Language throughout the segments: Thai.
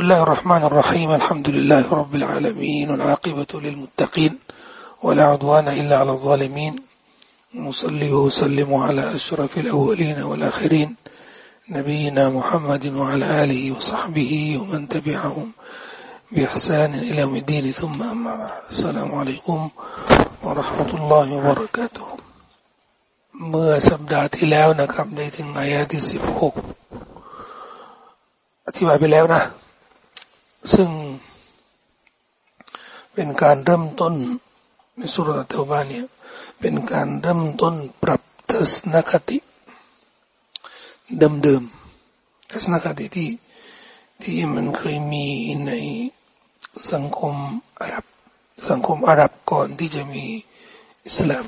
الله الرحمن الرحيم الحمد لله رب العالمين والعاقبة للمتقين ولا عدوان إلا على الظالمين نصلي وسلم على أشرف الأولين والآخرين نبينا محمد وعلى آله وصحبه ومن تبعهم بإحسان إلى يوم الدين ثم أما بعد السلام عليكم ورحمة الله وبركاته เมื่อสัปดาห์ที่แล้วนะครับในถึงอายะที่สิบหกอธิบายไปแล้วนะ ซึ่งเป็นการเริ่มต้นในสุรเทวบาเนี่ยเป็นการเริ่มต้นปรับทัศนคติเดิมๆทัศนคติที่ที่มันเคยมีในสังคมอาหรับสังคมอาหรับก่อนที่จะมีอิสลาม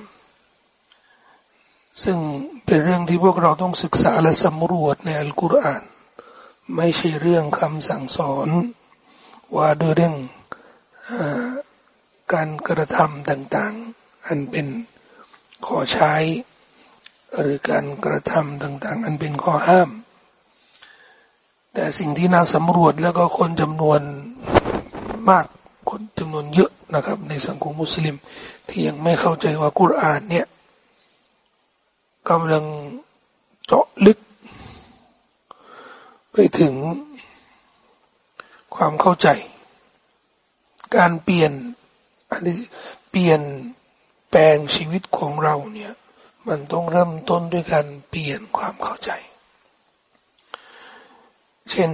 ซึ่งเป็นเรื่องที่พวกเราต้องศึกษาและสำรวจในอัลกุรอาน ไม่ใช่เรื่องคำสั่งสอน ว่าด้วยเรื่องอการกระทำต่างๆ อันเป็นข้อใช้ หรือการกระทำต่าง ๆ อันเป็นข้อห้าม แต่สิ่งที่น่าสำรวจแล้วก็คนจำนวนมากคนจำนวนเยอะนะครับ ในสังคมมุสลิม ที่ยังไม่เข้าใจว่ากุรอานเนี่ยกำลังเจาะลึก ไปถึง ความเข้าใจ การเปลี่ยนอันนี้เปลี่ยนแปลงชีวิตของเราเนี่ย มันต้องเริ่มต้นด้วยการเปลี่ยนความเข้าใจ เช่น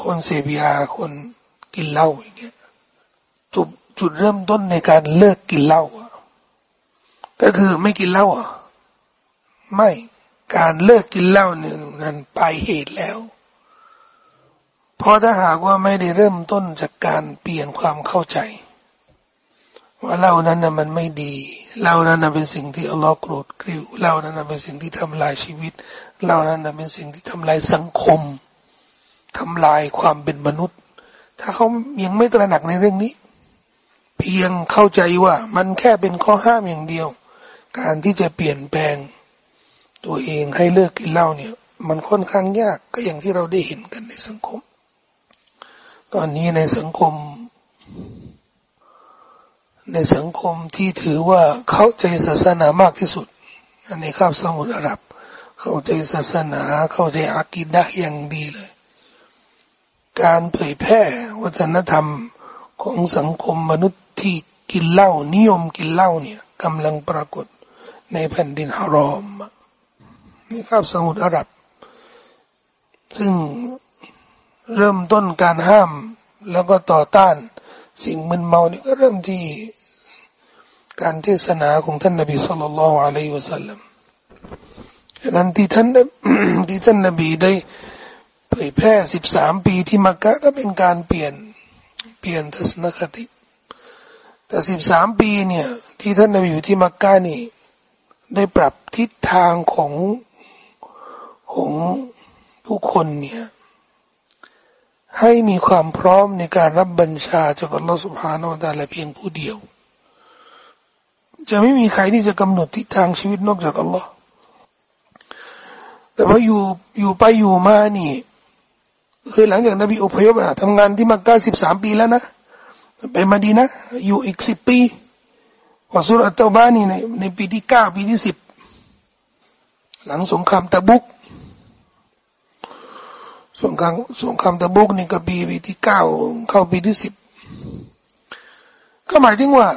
คนเสพยาคนกินเหล้าอย่างเงี้ยจุดจุดเริ่มต้นในการเลิกกินเหล้าก็คือไม่กินเหล้าอะไม่การเลิกกินเหล้าเนี่ยนั้นไปเหตุแล้ว เพราะถ้าหากว่าไม่ได้เริ่มต้นจากการเปลี่ยนความเข้าใจ ว่าเล้านั้นนะมันไม่ดีเล้านั้นนะเป็นสิ่งที่อัลลอฮ์โกรธกริ้วเล้านั้นนะเป็นสิ่งที่ทำลายชีวิตเล้านั้นนะเป็นสิ่งที่ทำลายสังคมทำลายความเป็นมนุษย์ ถ้าเขายังไม่ตระหนักในเรื่องนี้ เพียงเข้าใจว่ามันแค่เป็นข้อห้ามอย่างเดียว การที่จะเปลี่ยนแปลง ตัวเองให้เลิกกินเหล้าเนี่ย มันค่อนข้างยากก็อย่างที่เราได้เห็นกันในสังคม ตอนนี้ในสังคม ในสังคมที่ถือว่าเข้าใจศาสนามากที่สุดในคาบสมุทรอาหรับ เข้าใจศาสนาเข้าใจอากิดะอย่างดีเลย การเผยแพร่วัฒนธรรมของสังคมมนุษย์ที่กินเหล้านิยมกินเหล้าเนี่ยกำลังปรากฏในแผ่นดินฮารอมในคาบสมุทรอาหรับ ซึ่ง เริ่มต้นการห้าม แล้วก็ต่อต้าน สิ่งมึนเมานี่ก็เริ่มที่การเทศนาของท่านนบีสุลต่านละอะลัยวะสัลลัมฉะนั้นที่ท่านที่ท่านนบีได้เผยแพร่สิบสามปีที่มักกะก็เป็นการเปลี่ยนเปลี่ยนทัศนคติ แต่สิบสามปีเนี่ย ที่ท่านนบีอยู่ที่มักกะนี่ ได้ปรับทิศทางของของผู้คนเนี่ย ให้มีความพร้อมในการรับบัญชาจากอัลลอฮฺสุบฮานาอัลลอฮเพียงผู้เดียว จะไม่มีใครที่จะกำหนดทิศทางชีวิตนอกจากอัลลอฮ์แต่พออยู่อยู่ไปอยู่มานี่คือหลังจากนบีอพยพทำงานที่มักกะสิบสามปีแล้วนะไปมาดีนะอยู่อีกสิบปีวาสุรอัตตบานี่ในในปีที่เก้าปีที่สิบหลังสงครามตะบุก สงครามสงครามตะบุกนี่ก็ปีปีที่เก้าเข้าปีที่สิบก็หมายถึงว่า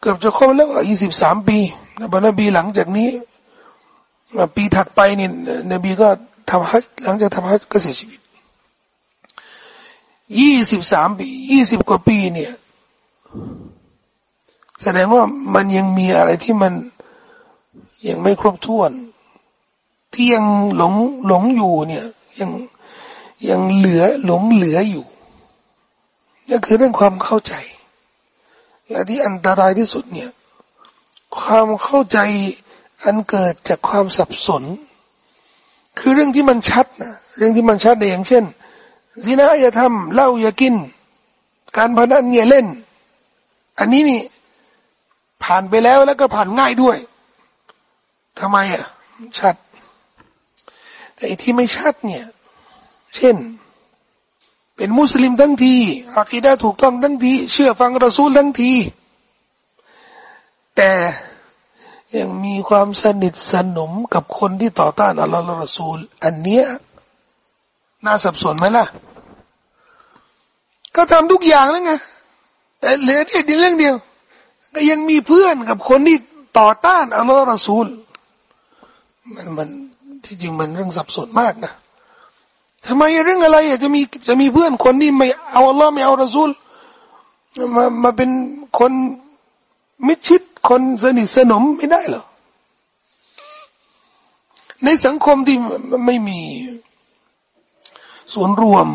เกือบจะครบแล้วยี่สิบสามปีนบนบีหลังจากนี้ปีถัดไปนี่นบีก็ทำฮัจหลังจากทำฮัจก็เสียชีวิตยี่สิบสามปียี่สิบกว่าปีเนี่ย แสดงว่ามันยังมีอะไรที่มันยังไม่ครบถ้วน ที่ยังหลงหลงอยู่เนี่ย ยัง ยังเหลือหลงเหลืออยู่นั่นคือเรื่องความเข้าใจ และที่อันตรายที่สุดเนี่ย ความเข้าใจอันเกิดจากความสับสน คือเรื่องที่มันชัดนะเรื่องที่มันชัดอย่างเช่นสินาอย่าทำเหล้าอย่ากิน การพนันอย่าเล่น อันนี้นี่ ผ่านไปแล้วแล้วก็ผ่านง่ายด้วยทำไมอะชัด แต่ที่ไม่ชัดเนี่ย เช่น เป็นมุสลิมทั้งทีอาคีดาถูกต้องทั้งที เชื่อฟังรอซูลทั้งที แต่ยังมีความสนิทสนมกับคนที่ต่อต้านอัลลอฮฺละรอซูล อันเนี้ยน่าสับสนไหมล่ะ ก็ทำทุกอย่างแล้วไงแต่เหลือที่เรื่องเดียว ก็ยังมีเพื่อนกับคนที่ต่อต้านอัลลอฮฺรอซูล มันมันที่จริงมันเรื่องสับสนมากนะ ทำไมเรื่องอะไรจะมีจะมีเพื่อนคนที่ไม่เอาอัลลอฮ์ไม่เอารอซูลมามาเป็นคนมิดชิดคนสนิทสนมไม่ได้หรอในสังคมที่ไม่มีส่วนรวม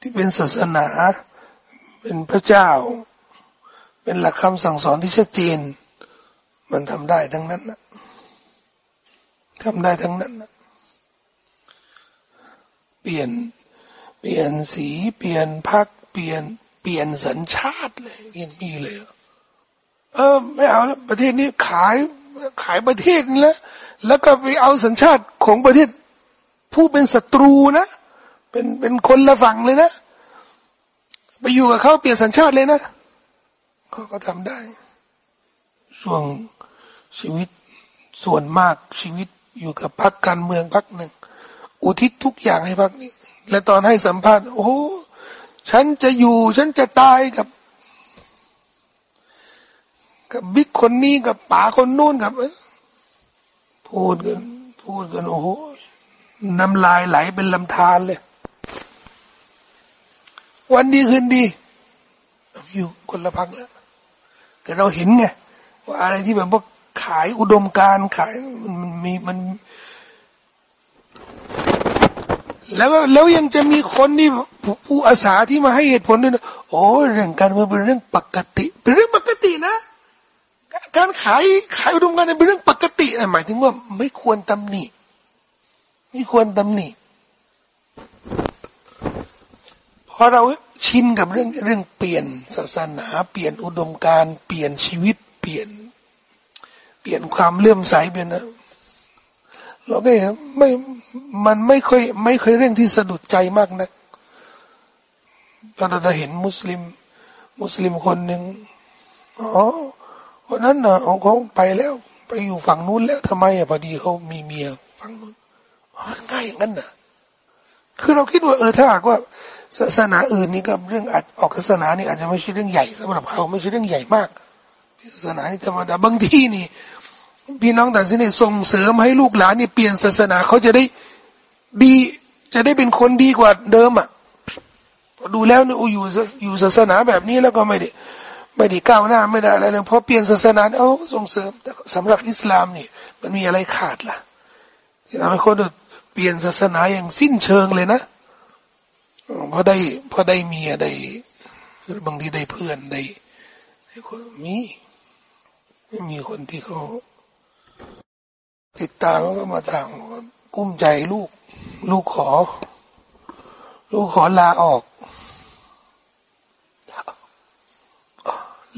ที่เป็นศาสนา เป็นพระเจ้า เป็นหลักคำสั่งสอนที่ชัดเจน มันทำได้ทั้งนั้นนะทำได้ทั้งนั้นนะ เปลี่ยน เปลี่ยนสี เปลี่ยนพักเปลี่ยน เปลี่ยนสัญชาติเลยยังมีเลย เออ ไม่เอาแล้วประเทศนี้ขายขายประเทศนี้แล้วแล้วก็ไปเอาสัญชาติของประเทศ ผู้เป็นศัตรูนะ เป็นเป็นคนละฝั่งเลยนะ ไปอยู่กับเขาเปลี่ยนสัญชาติเลยนะเขาก็ทำได้ ช่วงชีวิตส่วนมากชีวิตอยู่กับพรรคการเมืองพรรคหนึ่ง อุทิศทุกอย่างให้พรรคนี้ และตอนให้สัมภาษณ์ โอ้โหฉันจะอยู่ ฉันจะตายกับ กับบิ๊กคนนี้กับป๋าคนนู้นกับพูดกัน พูดกันโอ้โหน้ำลายไหลเป็นลำธารเลย วันดีคืนดี อยู่คนละพักแล้วแต่เราเห็นไงว่าอะไรที่แบบว่าขายอุดมการขายมันมีมัน แล้วแล้วยังจะมีคนที่ผู้อาสาที่มาให้เหตุผลด้วยนะโอ้เรื่องการเมืองเป็นเรื่องปกติ เป็นเรื่องปกตินะ การขายขายอุดมการณ์เป็นเรื่องปกตินะหมายถึงว่าไม่ควรตำหนิไม่ควรตำหนิพอเราชินกับเรื่องเรื่องเปลี่ยนศาสนาเปลี่ยนอุดมการเปลี่ยนชีวิต เปลี่ยน เปลี่ยนความเลื่อมใสเป็นนะ เราก็เห็นไม่มันไม่เคยไม่เคยเรื่องที่สะดุดใจมากนะตอนเราเห็นมุสลิม มุสลิมคนหนึ่งอ๋อราะนั้นนะเขาไปแล้วไปอยู่ฝั่งนู้นแล้วทำไมอะพอดีเขามีเมียฝั่งนู้นง่ายอย่างนั้นนะคือเราคิดว่าเออถ้าหากว่าศาสนาอื่นนี่ก็เรื่องออกศาสนานี่อาจจะไม่ใช่เรื่องใหญ่สำหรับเขาไม่ใช่เรื่องใหญ่มากศาสนานี่ธรรมดาบางที่นี่ พี่น้องแต่สินี่ส่งเสริมให้ลูกหลานนี่เปลี่ยนศาสนาเขาจะได้ดีจะได้เป็นคนดีกว่าเดิมอะดูแล้วเนี่ยอยู่อยู่ศาสนาแบบนี้แล้วก็ไม่ได้ไม่ได้ก้าวหน้าไม่ได้อะไรเลยพอเปลี่ยนศาสนาเอาส่งเสริมแต่สำหรับอิสลามนี่ มันมีอะไรขาดล่ะที่ทำให้คนเปลี่ยนศาสนาอย่างสิ้นเชิงเลยนะพอได้พอได้เมียได้บางทีได้เพื่อนได้มีไม่มีคนที่เขา ติดตามก็มาถามว่ากุ้มใจลูก ลูกขอ ลูกขอลาออก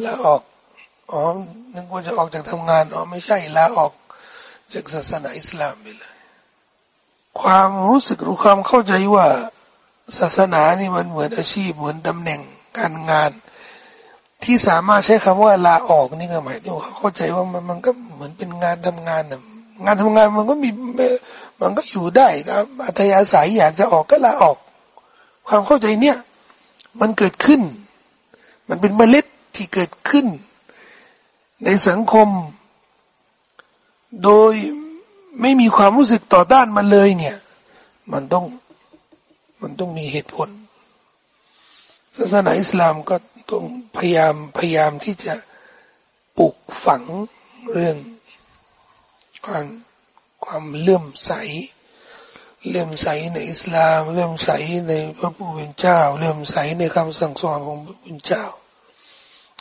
ลาออกอ๋อนึกว่าจะออกจากทำงานอ๋อไม่ใช่ลาออก จากศาสนาอิสลามไปเลย ความรู้สึกรู้ความเข้าใจว่าศาสนานี่มันเหมือนอาชีพเหมือนตำแหน่งการงาน ที่สามารถใช้คำว่าลาออกนี่ก็หมายถึงเขาเข้าใจว่ามันมันก็เหมือนเป็นงานทำงานนะ งานทำงานมันก็มีมันก็อยู่ได้นะอัธยาศัยอยากจะออกก็ลาออก ความเข้าใจเนี่ย มันเกิดขึ้น มันเป็นเมล็ดที่เกิดขึ้น ในสังคม โดยไม่มีความรู้สึกต่อต้านมันเลยเนี่ย มันต้องมันต้องมีเหตุผล ศาสนาอิสลามก็ต้องพยายามพยายามที่จะปลูกฝังเรื่อง ความความเลื่อมใส เลื่อมใสในอิสลาม เลื่อมใสในพระผู้เป็นเจ้า เลื่อมใสในคำสั่งสอนของพระผู้เป็นเจ้า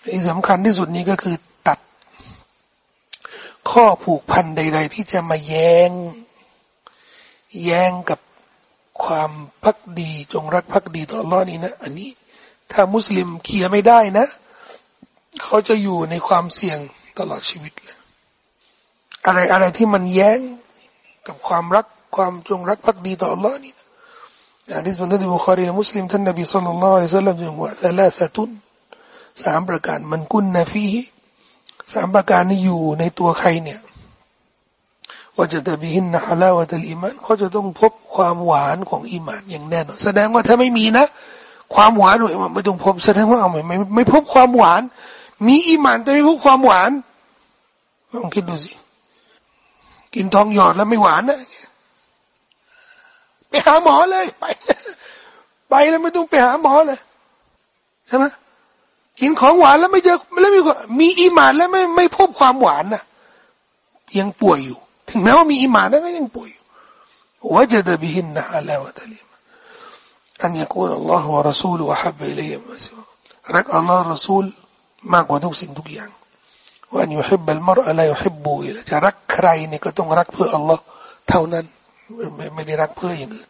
ที่สำคัญที่สุดนี้ก็คือตัด ข้อผูกพันใด ๆ ที่จะมาแยง้ง แย้งกับความพักดีจงรักพักดีต่อรอดนี้นะ อันนี้ ถ้ามุสลิมเคลียร์ไม่ได้นะ เขาจะอยู่ในความเสี่ยงตลอดชีวิต อะไรอะไรที่มันแย้งกับความรักความจงรักพักดีต่อรอดนี้นะอันนี้เป็นที่บุคคลีมุสลิมท่านนบีสุลต่านละอัลลอฮฺสัลลัมจึงว่าแต่ละสัตุนสามประการมันกุนนฟีสามประการนี้อยู่ในตัวใครเนี่ยว่าจะตบิหินนะฮะลาวะตัลอีมานเขาจะต้องพบความหวานของอีมานอย่างแน่นอนแสดงว่าถ้าไม่มีนะ ความหวานหน่อยไม่ต้องพบแสดงว่าเอาไม่ไม่ไม่พบความหวาน มีอีมานแต่ไม่พบความหวานลองคิดดูสิ กินทองหยอดแล้วไม่หวานนะไปหาหมอเลยไปไปแล้วไม่ต้องไปหาหมอเลยใช่ไหมกินของหวานแล้วไม่เจอแล้วมีมีอีมานแล้วไม่ไม่พบความหวานนะยังป่วยอยู่ ถึงแม้ว่ามีอิมานก็ยังป่วยว่าจะดบิหินนะอะไรวะตัลีมอันยกูนอัลลอฮฺวะรัสูลวะฮับอิลัยมาสิรักอัลลอฮฺรัสูลมากกว่าทุกสิ่งทุกอย่าง ว่าอยู่ฮิบบัลมรอะไรอยู่ฮิบบูจะรักใครเนี่ยก็ต้องรักเพื่ออัลลอฮ์เท่านั้นไม่ไม่ได้รักเพื่ออย่างอื่น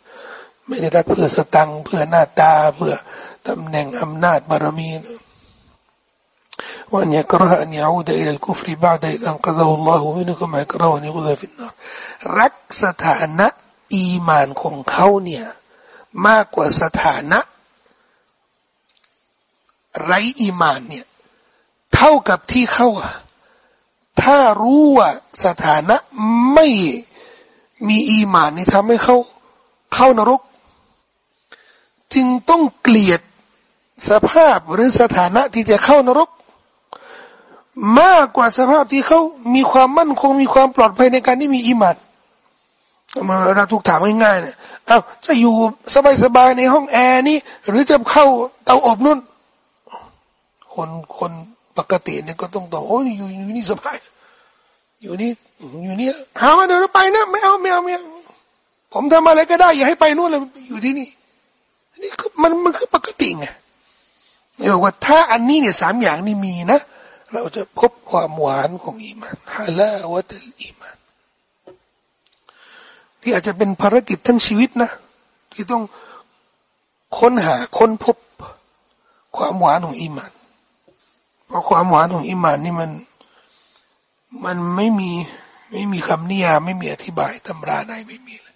ไม่ได้รักเพื่อสตังเพื่อหน้าตาเพื่อตำแหน่งอำนาจบารมีว่าเนี่ยกระหันยาอูดอิลกุฟรีบาดอิลังกะซาอัลลอฮฺมินุกมะกระหันยาอูดฟินนารรักสถานะอีมานของเขาเนี่ยมากกว่าสถานะ ไรอีมานเนี่ย เท่ากับที่เขา ถ้ารู้ว่าสถานะไม่มีอีมานนี่ทำให้เขาเข้านรก จึงต้องเกลียดสภาพหรือสถานะที่จะเข้านรก มากกว่าสภาพที่เขามีความมั่นคงมีความปลอดภัยในการที่มีอิมานมาเราถูกถามง่ายๆเนี่ยเอาจะอยู่สบายๆในห้องแอร์นี่หรือจะเข้าเตาอบนุ่น คนคน ปกติเนี่ยก็ต้องตอบโอ้ยอยู่อยู่นี่สบาย อยู่นี่อยู่นี่หามาเดี๋ยวไปนะไม่เอาไม่เอาไม่เอาผมทำอะไรก็ได้ อย่าให้ไปนู่นเลยอยู่ที่นี่นี่มันมันคือปกติไงเรียกว่าถ้าอันนี้เนี่ยสามอย่างนี่มีนะ เราจะพบความหวานของอีมานฮาลาวะตลอีมานที่อาจจะเป็นภารกิจทั้งชีวิตนะ ที่ต้องค้นหาค้นพบความหวานของอีมาน เพราะความหวานของอีมานนี่มัน มันไม่มีไม่มีคำนิยามไม่มีอธิบายตำราไหนไม่มีเลย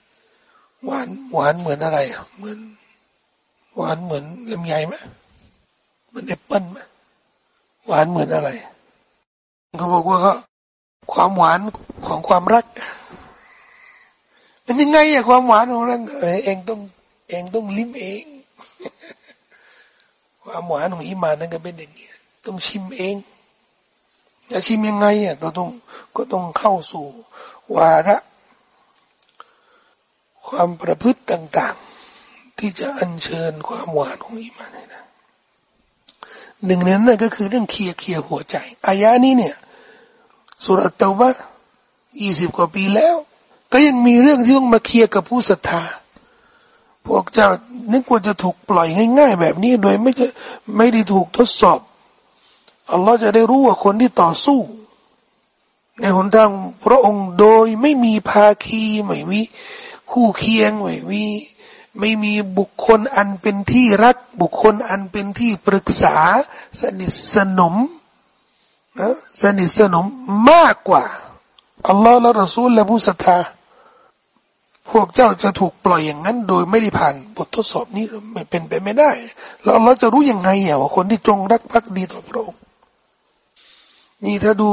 หวานหวานเหมือนอะไรเหมือน หวานเหมือนลำไยไหมเหมือนแอปเปิ้ลไหมหวานเหมือนอะไรเขาบอกว่าความหวานของความรักมันยังไงอะความหวานของนั้นเองต้อง เองต้องลิ้มเอง ความหวานของอิมานนั่นก็เป็นอย่างนี้ ต้องชิมเองจะชิมยังไงอะก็ต้องก็ต้องเข้าสู่วาระ ความประพฤติต่าง ๆ ที่จะอัญเชิญความหวานของอิมานให้ได้หนึ่งในนั้นก็คือเรื่องเคลียร์เคลียร์หัวใจอายะนี้เนี่ยสุรตะวะยี่สิบกว่าปีแล้ว ก็ยังมีเรื่องที่ต้องมาเคลียร์กับผู้ศรัทธา พวกเจ้านึกว่าจะถูกปล่อยง่าย ๆ แบบนี้โดยไม่จะไม่ได้ถูกทดสอบ อัลลอฮ์จะได้รู้ว่าคนที่ต่อสู้ ในหนทางพระองค์โดยไม่มีภาคีไม่มีคู่เคียงไม่มีไม่มีบุคคลอันเป็นที่รัก บุคคลอันเป็นที่ปรึกษา สนิทสนมนะสนิทสนมมากกว่าอัลลอฮ์และรอซูลและผู้ศรัทธาพวกเจ้าจะถูกปล่อยอย่างนั้น โดยไม่ได้ผ่านบททดสอบนี้ไม่เป็นไปไม่ได้ แล้วเราจะรู้ยังไงอะว่าคนที่จงรักภักดีต่อพระองค์ นี่ถ้าดู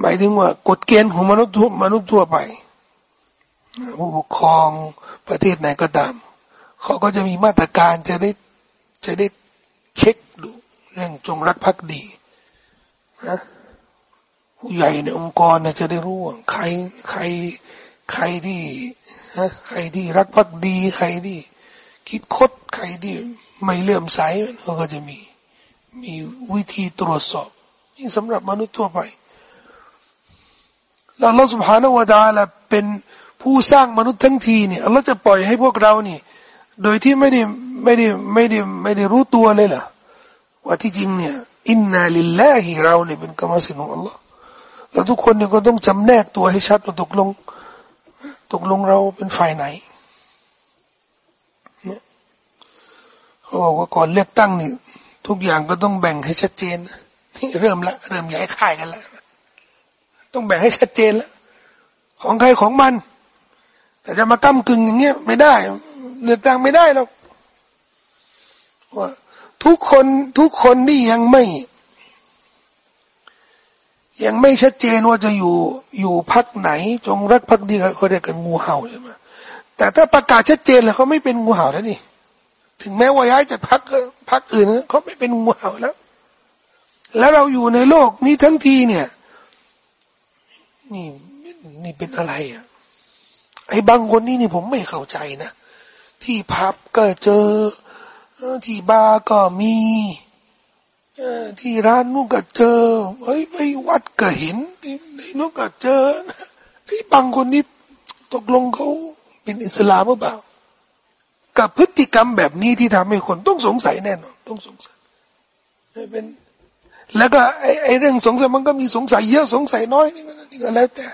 หมายถึงว่ากฎเกณฑ์ของมนุษย์ทั่วมนุษย์ทั่วไปผู้ปกครองประเทศไหนก็ตามเขาก็จะมีมาตรการจะได้จะได้เช็คดูเรื่องจงรักภักดีนะผู้ใหญ่ในองค์กรเนี่ยจะได้รู้ว่าใครใครใครที่นะใครที่รักภักดี ใครที่ คิดคดใครที่ไม่เลื่อมใสเขาก็จะมี มีวิธีตรวจสอบ นี่สำหรับมนุษย์ทั่วไป แล้วเราสุภาณวดาละเป็นผู้สร้างมนุษย์ทั้งทีเนี่ยเราจะปล่อยให้พวกเรานี่ โดยที่ไม่ได้ไม่ได้ไม่ได้ไม่ได้รู้ตัวเลยเหรอว่าที่จริงเนี่ยอินนาลิลลาฮิเราเนี่ยเป็นกรรมสิทธิ์ของอัลลอฮ์แล้วทุกคนเนี่ยก็ต้องจำแนกตัวให้ชัดว่าตกลง ตกลงเราเป็นฝ่ายไหนเนี่ยเขาบอกว่าก่อนเลือกตั้งนี่ทุกอย่างก็ต้องแบ่งให้ชัดเจนนี่ เริ่มละเริ่มย้ายค่ายกันแล้วต้องแบ่งให้ชัดเจนแล้วของใครของมัน แต่จะมาก้ากึ่งอย่างเงี้ยไม่ได้เลือกตั้งไม่ได้หรอกว่าทุกคนทุกคนที่ยังไม่ ยังไม่ชัดเจนว่าจะอยู่อยู่พักไหน จงรักพักดีเขาเรียกกันงูเห่าใช่ไหมแต่ถ้าประกาศชัดเจนแล้วเขาไม่เป็นงูเห่าแล้วนี่ ถึงแม้ว่าย้ายจากพักพักอื่นเขาไม่เป็นงูเห่าแล้ว แล้วเราอยู่ในโลกนี้ทั้งทีเนี่ย นี่นี่เป็นอะไรอะไอ้บางคนนี่นี่ผมไม่เข้าใจนะ ที่พับก็เจอ ที่บาร์ก็มีที่ร้านนู้นก็เจอเฮ้ยไปวัดก็เห็นที่นู้นก็เจอไอ้บางคนนี่ตกลงเขาเป็นอิสลามหรือเปล่ากับพฤติกรรมแบบนี้ที่ทำให้คนต้องสงสัยแน่นอนต้องสงสัยเป็น แล้วก็ไอ้ไอเรื่องสงสัยมันก็มีสงสัยเยอะสงสัยน้อยนี่ก็นี่ก็แล้วแต่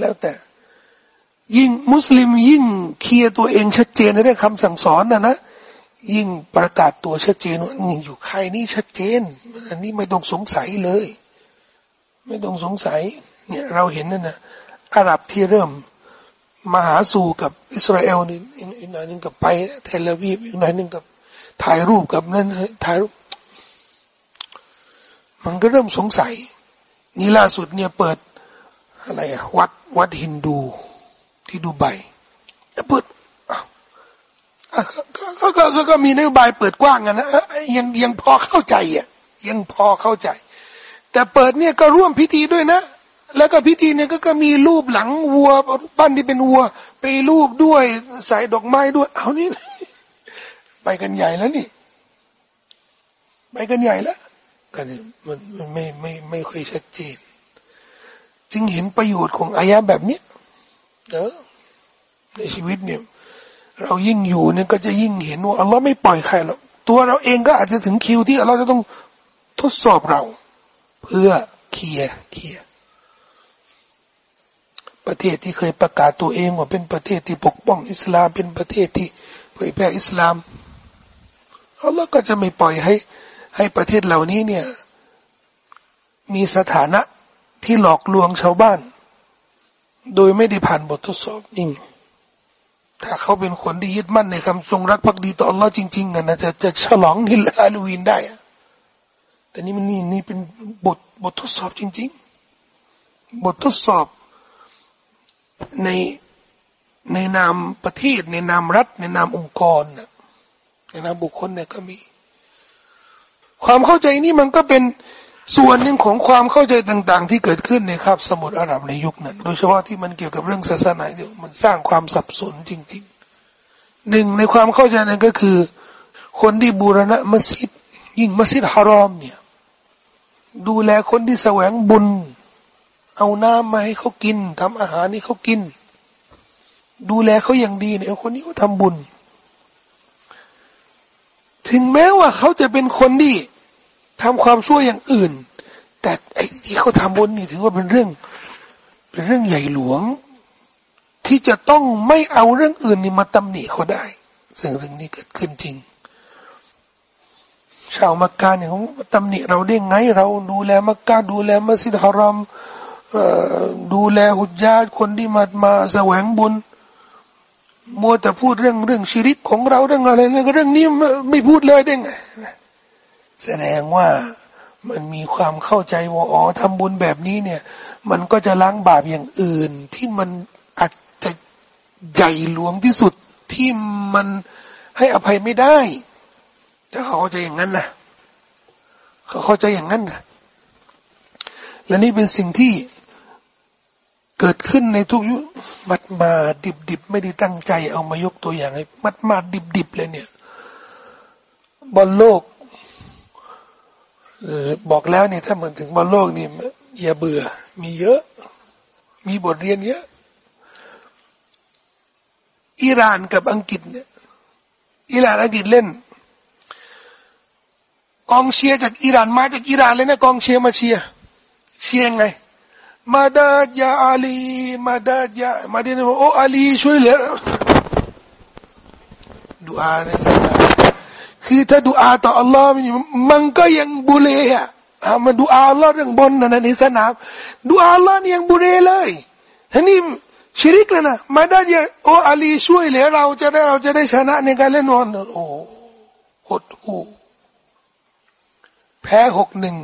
แล้วแต่ ยิ่งมุสลิมยิ่งเคลียร์ตัวเองชัดเจนในเรื่องคำสั่งสอนนะนะยิ่งประกาศตัวชัดเจนว่านี่อยู่ใครนี่ชัดเจน อันนี้ไม่ต้องสงสัยเลย ไม่ต้องสงสัย เนี่ยเราเห็นนั่นนะอาหรับที่เริ่มมาหาสู่กับอิสราเอลนี่อีกหน่อยนึงกับไปเทลอาวีฟอีกหน่อยนึงกับถ่ายรูปกับนั่นถ่ายรูป มันก็เริ่มสงสัย นี่ล่าสุดเนี่ยเปิดอะไรอะวัดวัดฮินดูที่ดูไบเปิดก็ก็ก็ก็มีนโยบายเปิดกว้างนะยังยังพอเข้าใจอะยังพอเข้าใจ แต่เปิดเนี่ยก็ร่วมพิธีด้วยนะ แล้วก็พิธีเนี่ยก็ก็มีรูปหลังวัวบ้านที่เป็นวัว ไปรูปด้วยใส่ดอกไม้ด้วย เอานี่ไปกันใหญ่แล้วนี่ ไปกันใหญ่แล้ว กันมันมันไม่ไม่ไม่ค่อยชัดเจน จึงเห็นประโยชน์ของอายะแบบนี้เออในชีวิตเนี่ย เรายิ่งอยู่เนี่ยก็จะยิ่งเห็นว่าอัลลอฮ์ไม่ปล่อยใครหรอกตัวเราเองก็อาจจะถึงคิวที่อัลลอฮ์จะต้องทดสอบเรา เพื่อเคลียเคลียประเทศที่เคยประกาศตัวเองว่าเป็นประเทศที่ปกป้องอิสลามเป็นประเทศที่เผยแพร่อิสลามอัลลอฮ์ก็จะไม่ปล่อยให้ ให้ประเทศเหล่านี้เนี่ย มีสถานะที่หลอกลวงชาวบ้าน โดยไม่ได้ผ่านบททดสอบนิ่งถ้าเขาเป็นคนที่ยึดมั่นในคำทรงรักภักดีต่ออัลลอฮ์จริงๆกันนะจะจะฉลองฮิลาลูวินได้แต่นี่มันนี่นี่เป็นบทบททดสอบจริง ๆ บททดสอบในในนามประเทศในนามรัฐ ในนามองค์กรในนามบุคคลเนี่ยก็มี ความเข้าใจนี้มันก็เป็นส่วนหนึ่งของความเข้าใจต่าง ๆ ที่เกิดขึ้นในคาบสมุทรอาหรับในยุคนั้น โดยเฉพาะที่มันเกี่ยวกับเรื่องศาสนาเดียวมันสร้างความสับสนจริงๆหนึ่งในความเข้าใจนั้นก็คือ คนที่บูรณะมัสยิดยิ่งมัสยิดฮารอมเนี่ยดูแลคนที่แสวงบุญ เอาน้ำมาให้เขากินทำอาหารให้เขากิน ดูแลเขาอย่างดีเนี่ยคนนี้เขาทำบุญ ถึงแม้ว่าเขาจะเป็นคนที่ทำความชั่วอย่างอื่น แต่ไอ้ที่เขาทำบนนี่ถือว่าเป็นเรื่อง เป็นเรื่องใหญ่หลวง ที่จะต้องไม่เอาเรื่องอื่นนี่มาตำหนิเขาได้ ซึ่งเรื่องนี้เกิดขึ้นจริง ชาวมักกะเนี่ยเขาตำหนิเราได้ไง เราดูแลมักกะดูแลมัสยิดฮารอมดูแลหุจญาคนที่มามาแสวงบุญ มัวแต่พูดเรื่องเรื่องชีริกของเราเรื่องอะไรเรื่องเรื่องนี้ไม่พูดเลยได้ไงแสดงว่ามันมีความเข้าใจว่าอ๋อทำบุญแบบนี้เนี่ย มันก็จะล้างบาปอย่างอื่น ที่มันอาจจะใหญ่หลวงที่สุดที่มันให้อภัยไม่ได้ถ้าเขาเข้าใจอย่างนั้นนะเขาเข้าใจอย่างนั้นนะและนี่เป็นสิ่งที่ เกิดขึ้นในทุกยุมัดมาดิบดิบไม่ได้ตั้งใจ เอามายกตัวอย่างให้มัดมาดิบดิบเลยเนี่ยบนโลกบอกแล้วนี่ถ้าเหมือนถึงบอลโลกนี่อย่าเบื่อ มีเยอะ มีบทเรียนเยอะ อิหร่านกับอังกฤษเนี่ยอิหร่านอังกฤษเล่น กองเชียร์จากอิหร่านมาจากอิหร่านเลยนะกองเชียร์มาเชียร์เชียร์ไง มาดาดยาอาลีมาดาดยามาดีนโออาลีช่วยเหลือดูอาเนี่ยคือถ้าดูอาต่ออัลลอฮ์มันก็ยังบุเรอะมันดูอาอัลลอฮ์เรื่องบนนั่นในสนามดูอาอัลลอฮ์นี่ยังบุเรเลยทีนี้ชิริกเลยนะมาได้ยังโออาลีช่วยเหลือเราจะได้เราจะได้ชนะในการเล่นบอลโอ้หดหูแพ้หกหนึ่ง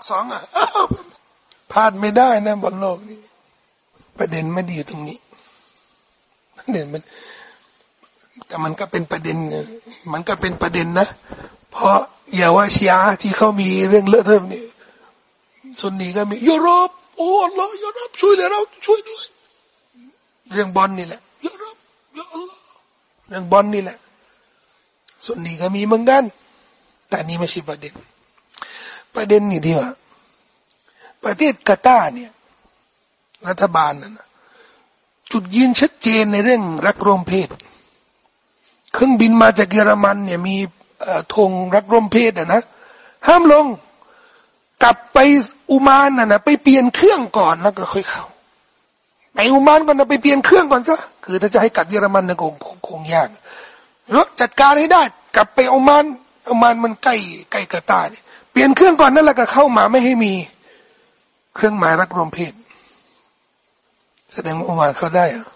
กสองอะพลาดไม่ได้นะบอลโลกนี้ ประเด็นไม่ดีอยู่ตรงนี้ประเด็นมัน แต่มันก็เป็นประเด็นมันก็เป็นประเด็นนะ เพราะอย่าว่าชียที่เขามีเรื่องเลอะเทอะนี่ส่วนนี้ก็มียุโรปโอ้อัลลอฮ์ยุโรปช่วยเลือเราช่วยด้วย เรื่องบอลนี่แหละยุโรปยุอัลลอฮ์เรื่องบอลนี่แหละ ส่วนนี้ก็มีเหมือนกัน แต่นี่ไม่ใช่ประเด็น ประเด็นนี่ที่ว่า ประเทศกาตาเนี่ย รัฐบาลนั่นจุดยืนชัดเจนในเรื่องรักร่วมเพศ เครื่องบินมาจากเยอรมันเนี่ยมีธงรักร่วมเพศอะนะห้ามลงกลับไปอุมานน่ะนะไปเปลี่ยนเครื่องก่อนแล้วก็ค่อยเข้าไปอุมานก่อนนะไปเปลี่ยนเครื่องก่อนซะคือถ้าจะให้กลับเยอรมันนะคงคงยากรถจัดการให้ได้ กลับไปอุมานอุมานมันใกล้ใกล้กาตาเนี่ย ปลี่ยนเครื่องก่อนนั่นแหละก็เข้ามาไม่ให้มี เครื่องหมายรักรวมเพศแสดงว่าอุมานเข้าได้อะ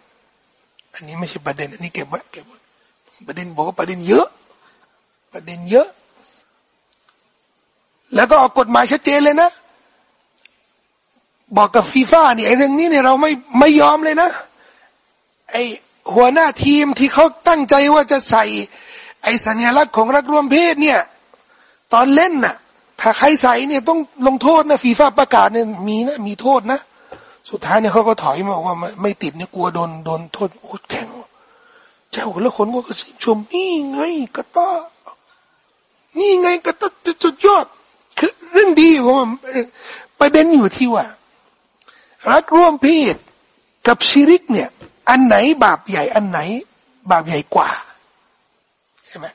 อันนี้ไม่ใช่ประเด็น อันนี้เก็บไว้เก็บไว้ประเด็นบอกว่าประเด็นเยอะ ประเด็นเยอะ แล้วก็ออกกฎหมายชัดเจนเลยนะ บอกกับฟีฟ่านี่ไอ้เรื่องนี้เนี่ยเราไม่ไม่ยอมเลยนะ ไอ้หัวหน้าทีมที่เขาตั้งใจว่าจะใส่ ไอ้สัญลักษณ์ของรักรวมเพศเนี่ย ตอนเล่นน่ะ ถ้าใครใส่เนี่ยต้องลงโทษนะฟีฟ่าประกาศเนี่ยมีนะมีโทษนะ สุดท้ายเนี่ยเขาก็ถอยมาว่าไม่ติดเนี่ยกลัวโดนโดนโทษโอ้แข็งเจ้าแล้วคนก็ชื่นชมนี่ไงกระตานี่ไงกระตาจุดยอด คือเรื่องดีผมประเด็นอยู่ที่ว่า รักร่วมเพศกับชิริกเนี่ย อันไหนบาปใหญ่อันไหน บาปใหญ่กว่าใช่ไหม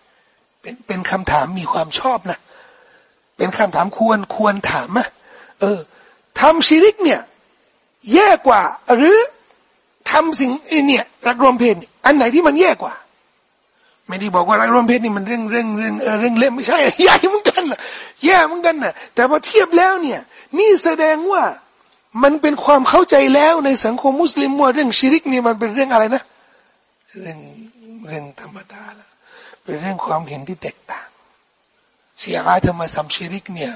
เป็นเป็นคำถามมีความชอบนะ เป็นคำถามควรควรถามอะเออทำชิริกเนี่ย แย่กว่า หรือทำสิ่งเนี่ยรักรวมเพศอันไหนที่มันแย่กว่า ไม่ได้บอกว่ารักรวมเพศนี่มันเรื่องเรื่องเรื่องเรื่องเล่มไม่ใช่ใหญ่เหมือนกันนะแย่เหมือนกันนะแต่พอเทียบแล้วเนี่ย นี่แสดงว่ามันเป็นความเข้าใจแล้วในสังคมมุสลิมว่าเรื่องชิริกนี่มันเป็นเรื่องอะไรนะ เรื่องเรื่องธรรมดาละเป็นเรื่องความเห็นที่แตกต่าง เสียอาทำไมทำชิริกเนี่ย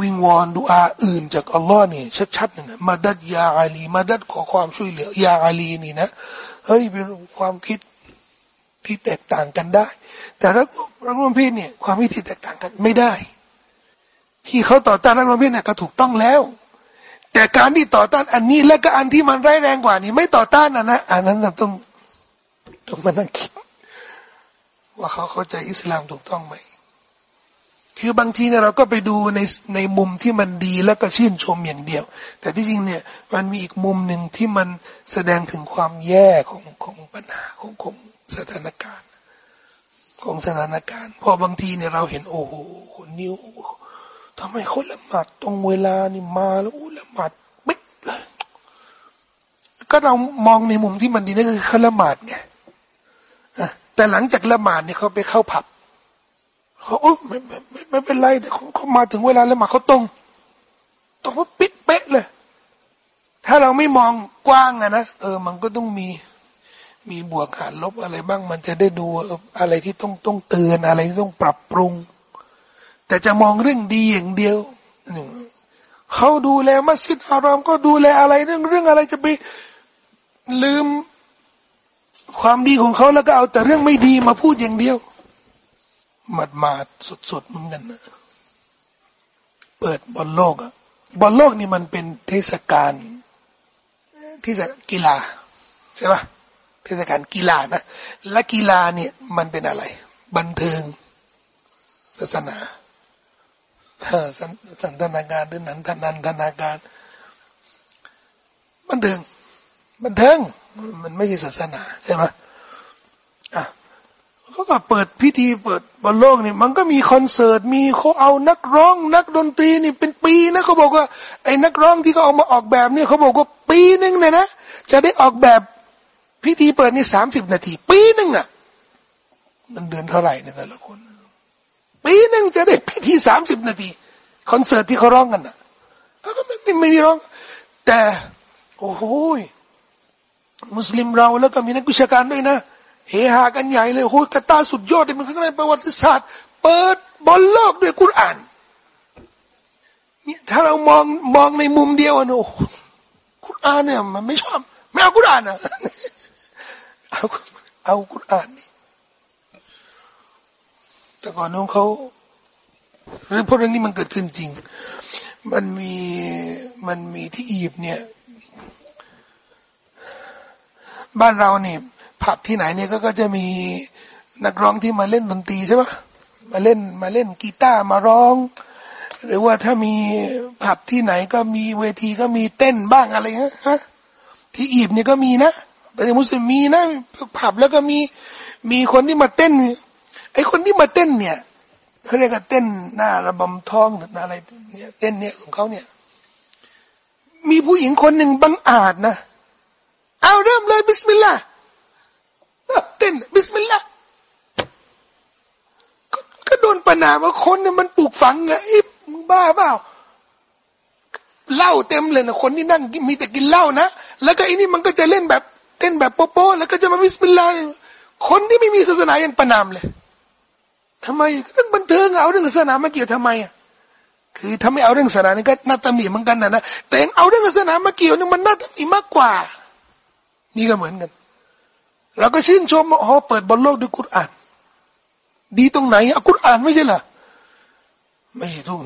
วิงวอนดูอาอื่นจากอัลลอฮ์นี่ชัดๆนะมาดัดยาอาลี มาดัดขอความช่วยเหลือยาอาลีนี่นะเฮ้ยเป็นความคิดที่แตกต่างกันได้ แต่รักรักรวมเพศเนี่ย ความคิดที่แตกต่างกันไม่ได้ ที่เขาต่อต้านรักรวมเพศเนี่ยก็ถูกต้องแล้ว แต่การที่ต่อต้านอันนี้และก็อันที่มันร้ายแรงกว่านี้ไม่ต่อต้านนะนะอันนั้นต้องต้องมานั่งคิด ว่าเขาเข้าใจอิสลามถูกต้องไหม คือบางทีเนี่ยเราก็ไปดูในในมุมที่มันดีแล้วก็ชื่นชมอย่างเดียว แต่ที่จริงเนี่ยมันมีอีกมุมหนึ่งที่มันแสดงถึงความแย่ของของปัญหาของของสถานการณ์ ของสถานการณ์ พอบางทีเนี่ยเราเห็นโอ้โหคนนี้ทำไมเขาละหมาดตรงเวลานี่มาแล้วอู้ละหมาดบิ๊กเลยก็เรามองในมุมที่มันดีนั่นคือเขาละหมาดไงแต่หลังจากละหมาดเนี่ยเขาไปเข้าผับ เขาโอ้ไม่ไม่ไม่เป็นไรแต่เขามาถึงเวลาแล้วมาเขาตรงตรงว่าปิดเป๊ะเลย ถ้าเราไม่มองกว้างอะนะเออ มันก็ต้องมีมีบวกขาดลบอะไรบ้าง มันจะได้ดูอะไรที่ต้องต้องเตือนอะไรที่ต้องปรับปรุง แต่จะมองเรื่องดีอย่างเดียวเขาดูแลมัสยิดอารามก็ดูแลอะไรเรื่องเรื่องอะไรจะไปลืมความดีของเขาแล้วก็เอาแต่เรื่องไม่ดีมาพูดอย่างเดียว หมาดมาดสุดๆเหมือนกันนะเปิดบอลโลกอะบอลโลกนี่มันเป็นเทศกาลที่จะกีฬาใช่ปะเทศกาลกีฬานะและกีฬาเนี่ยมันเป็นอะไร บันเทิง ศาสนาสันทนาการหรือนันทนันทนาการ บันเทิง บันเทิง มันไม่ใช่ศาสนาใช่ไหมอะเขาก็เปิดพิธีเปิด บอลโลกนี่มันก็มีคอนเสิร์ตมีเขาเอานักร้อง นักดนตรีนี่เป็นปีนะเขาบอกว่าไอ้นักร้องที่เขาเอามาออกแบบนี่เขาบอกว่าปีหนึ่งเนี่ยนะ จะได้ออกแบบพิธีเปิดนี่สามสิบนาที ปีหนึ่งอะมันเดือนเท่าไหร่เนี่ยแต่ละคน ปีหนึ่งจะได้พิธีสามสิบนาทีคอนเสิร์ตที่เขาร้องกันอะเขาก็ไม่ไม่มีร้อง แต่ โอ้โหมุสลิมเราแล้วก็มีนักวิชาการด้วยนะ เฮฮากันใหญ่เลยโอ้ยกตาสุดยอดเลยมันข้างในประวัติศาสตร์ เปิดบอลโลกด้วยกุรอานเนี่ยถ้าเรามองมองในมุมเดียวอะโอ้กุรอานเนี่ยมันไม่ชอบไม่เอากุรอานอะเอาเอากุรอานนี่แต่ก่อนน้องเขาเรื่องพวกเรื่องนี้มันเกิดขึ้นจริง มันมีมันมีที่อียิปต์เนี่ย บ้านเราเนี่ย ผับที่ไหนเนี่ยก็จะมีนักร้องที่มาเล่นดนตรีใช่ปะมาเล่นมาเล่นกีตาร์มาร้อง หรือว่าถ้ามีผับที่ไหนก็มีเวทีก็มีเต้นบ้างอะไรเงี้ยฮะที่อียิปต์เนี่ยก็มีนะแต่มุสลิมมีนะผับแล้วก็มีมีคนที่มาเต้นไอ้คนที่มาเต้นเนี่ยเขาเรียกว่าเต้นหน้าระบำท้องหรืออะไรเนี่ยเต้นเนี่ยของเขาเนี่ย มีผู้หญิงคนหนึ่งบังอาจนะ เอาเริ่มเลย بسم الله เต้น بسم اللهก็โดนปัญหาว่าคนเนี่ยมันปลูกฝังไงบ้าเปล่าเหล้าเต็มเลยนะคนที่นั่งมีแต่กินเหล้านะแล้วก็ไอ้นี่มันก็จะเล่นแบบเต้นแบบโป๊ะแล้วก็จะมาบิสมิลลาห์คนที่ไม่มีศาสนายังประนามเลยทำไมเรื่องบันเทิงเอาเรื่องศาสนามาเกี่ยวทำไมอะคือถ้าไม่เอาเรื่องศาสนานี่ก็น่าตำหนิเหมือนกันนะนะแต่เอาเรื่องศาสนามาเกี่ยวนี่มันน่าตำหนิมากกว่า นี่ก็เหมือนกัน เราก็ชื่นชมอ๋อเปิดบอลโลกด้วยกุรอาน ดีตรงไหนอะกุรอานไม่ใช่เหรอไม่ทุก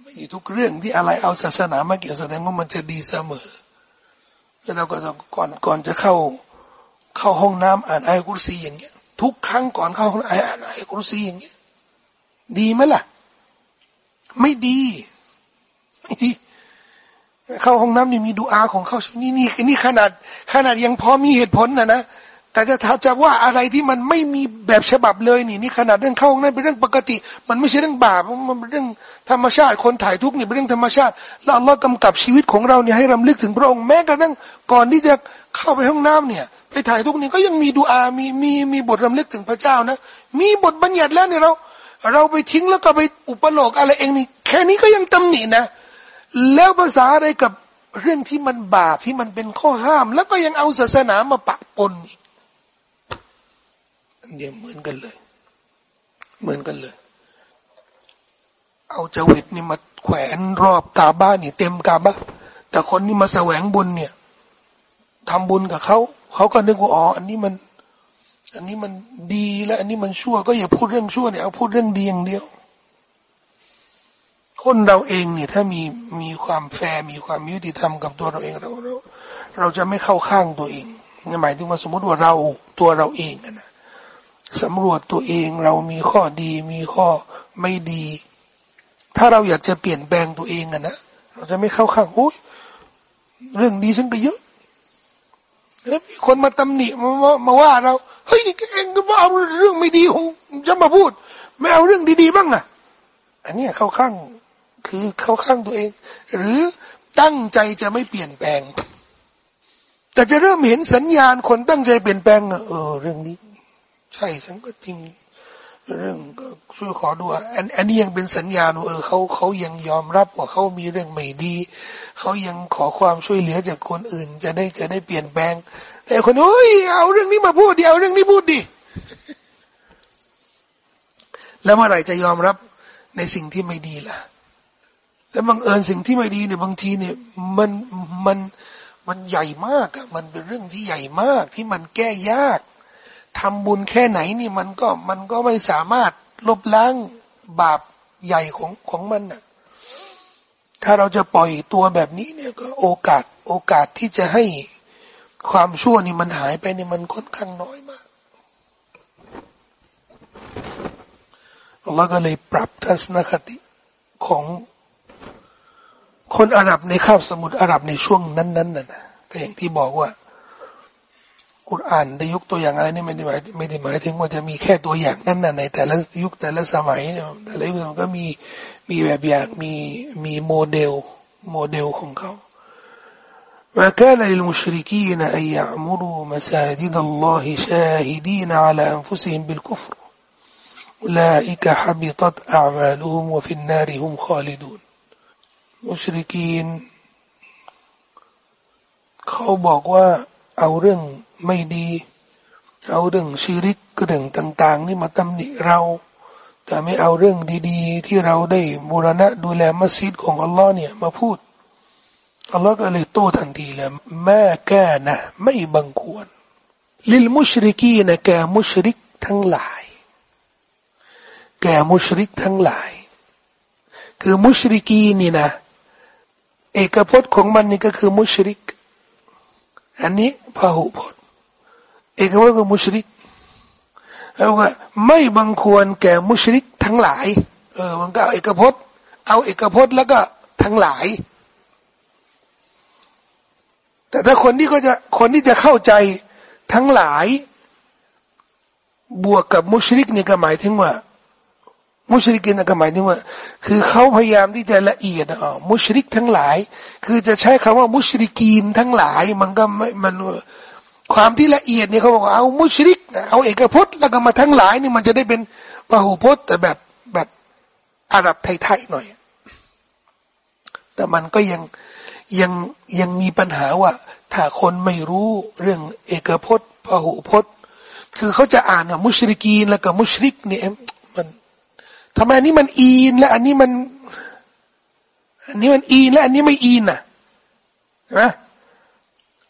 ไม่ทุกเรื่องที่อะไรเอาศาสนามาเกี่ยวแสดงว่ามันจะดีเสมอแล้วเราก็ก่อนก่อนจะเข้าเข้าห้องน้ำอ่านอายกุรซีอย่างเงี้ย ทุกครั้งก่อนเข้าห้องอ่านอายกุรซีอย่างเงี้ย ดีไหมล่ะ ไม่ดี ไม่ดี เข้าห้องน้ำนี่มีดูอาของเขานี่นี่นี่ขนาด ขนาดยังพอมีเหตุผลนะนะแต่จะถ้าจะว่าอะไรที่มันไม่มีแบบฉบับเลยนี่นี่ขนาดเรื่องเข้าห้องน้ำเป็นเรื่องปกติ มันไม่ใช่เรื่องบาปมันเป็นเรื่องธรรมชาติ คนถ่ายทุกนี่เป็นเรื่องธรรมชาติแล้วอัลลอฮ์กำกับชีวิตของเราเนี่ยให้รำลึกถึงพระองค์แม้กระทั่งก่อนที่จะเข้าไปห้องน้ำเนี่ย ไปถ่ายทุกนี่ก็ยังมีดูอามีมีมีบทรำลึกถึงพระเจ้านะมีบทบัญญัติแล้วเนี่ยเรา เราไปทิ้งแล้วก็ไปอุปโลกอะไรเองนี่แค่นี้ก็ยังตำหนินะ แล้วภาษาอะไรกับเรื่องที่มันบาปที่มันเป็นข้อห้าม แล้วก็ยังเอาศาสนามาปะปนอีกอันเดียวเหมือนกันเลย เหมือนกันเลย เอาจวิตนี่มาแขวนรอบกาบ้านนี่เต็มกาบ้าแต่คนนี่มาแสวงบุญเนี่ยทำบุญกับเขาเขาก็นึกว่าอ๋ออันนี้มัน อันนี้มันดีและอันนี้มันชั่ว ก็อย่าพูดเรื่องชั่วเนี่ยเอาพูดเรื่องดีอย่างเดียว คนเราเองเนี่ยถ้ามีมีความแฟร์มีความยุติธรรมกับตัวเราเองเราเราเราจะไม่เข้าข้างตัวเองหมายถึงว่าสมมติว่าเราตัวเราเองนะสำรวจตัวเองเรามีข้อดีมีข้อไม่ดี ถ้าเราอยากจะเปลี่ยนแปลงตัวเองอะนะ เราจะไม่เข้าข้างโอ้ยเรื่องดีฉันก็เยอะแล้วมีคนมาตำหนิมามาว่าเราเฮ้ยเองก็มาเอาเรื่องไม่ดีของจะมาพูด ไม่เอาเรื่องดีๆบ้างอะอันนี้เข้าข้าง คือเข้าข้างตัวเอง หรือตั้งใจจะไม่เปลี่ยนแปลง แต่จะเริ่มเห็นสัญญาณคนตั้งใจเปลี่ยนแปลงเออ เรื่องนี้ ใช่ฉันก็จริง เรื่องก็ช่วยขอดูอันอันนี้ยังเป็นสัญญาณเออเขาเขายังยอมรับว่าเขามีเรื่องไม่ดีเขายังขอความช่วยเหลือจากคนอื่น จะได้จะได้เปลี่ยนแปลง แต่คนโอ้ยเอาเรื่องนี้มาพูดดิเอาเรื่องนี้พูดดิแล้วเมื่อไหร่จะยอมรับในสิ่งที่ไม่ดีล่ะ แล้วบังเอิญสิ่งที่ไม่ดีเนี่ยบางทีเนี่ยมันมันมันใหญ่มากอะมันเป็นเรื่องที่ใหญ่มากที่มันแก้ยากทำบุญแค่ไหนนี่มันก็มันก็ไม่สามารถลบล้างบาปใหญ่ของของมันอะถ้าเราจะปล่อยตัวแบบนี้เนี่ยก็โอกาสโอกาสที่จะให้ความชั่วนี่มันหายไปเนี่ยมันค่อนข้างน้อยมากเราก็เลยปรับทัศนคติของ คนอาหรับในคาบสมุทรอาหรับในช่วงนั้นๆน่ะนะก็อย่างที่บอกว่ากุรอานได้ยกตัวอย่างอะไรนี่ไม่ได้หมายไม่ได้หมายถึงว่าจะมีแค่ตัวอย่างนั้นน่ะในแต่ละยุคแต่ละสมัยเนี่ยแต่ละยุคมันก็มีมีแบบอย่างมีมีโมเดลโมเดลของเขา ما كان للمشركين أن يعمروا مساجد الله شاهدين على أنفسهم بالكفر أولئك حبطت أعمالهم وفي النار هم خالدون مشركين เขาบอกว่าเอาเรื่องไม่ดี เอาเรื่องชีริกเรื่องต่าง ๆ นี่มาตำหนิเรา แต่ไม่เอาเรื่องดีๆ ที่เราได้บูรณะดูแลมัสยิดของอัลลอฮ์เนี่ยมาพูดอัลลอฮ์ก็เลยโต้ทันทีเลยแม่แก่นะไม่บังควร ลิลมุชริกีนะแกมุชริกทั้งหลาย แกมุชริกทั้งหลาย คือมุชริกีนี่นะ เอกพจน์ของมันนี่ก็คือมุชริก อันนี้พหุพจน์ เอกพจน์คือมุชริกแล้วว่าไม่บังควรแก่มุชริกทั้งหลาย เออ มันก็เอาเอกพจน์ เอาเอกพจน์แล้วก็ทั้งหลาย แต่ถ้าคนที่ก็จะคนที่จะเข้าใจทั้งหลาย บวกกับมุชริกนี่ก็หมายถึงว่า มุชริกินก็หมายถึงว่า คือเขาพยายามที่จะละเอียดอะมุชริกทั้งหลาย คือจะใช้คำว่ามุชริกีนทั้งหลาย มันก็ไม่มันความที่ละเอียดเนี่ยเขาบอกเอามุชริกเอาเอกพจน์แล้วก็มาทั้งหลายนี่มันจะได้เป็นพหูพจน์แต่แบบแบบอาหรับไทยๆหน่อย แต่มันก็ยังยังยังมีปัญหาว่า ถ้าคนไม่รู้เรื่องเอกพจน์พหูพจน์ คือเขาจะอ่านว่ามุชริกีนแล้วก็มุชริกเนี่ย ทำไมอันนี้มันอีน และอันนี้มัน อันนี้มันอีน และอันนี้ไม่อีนน่ะนะ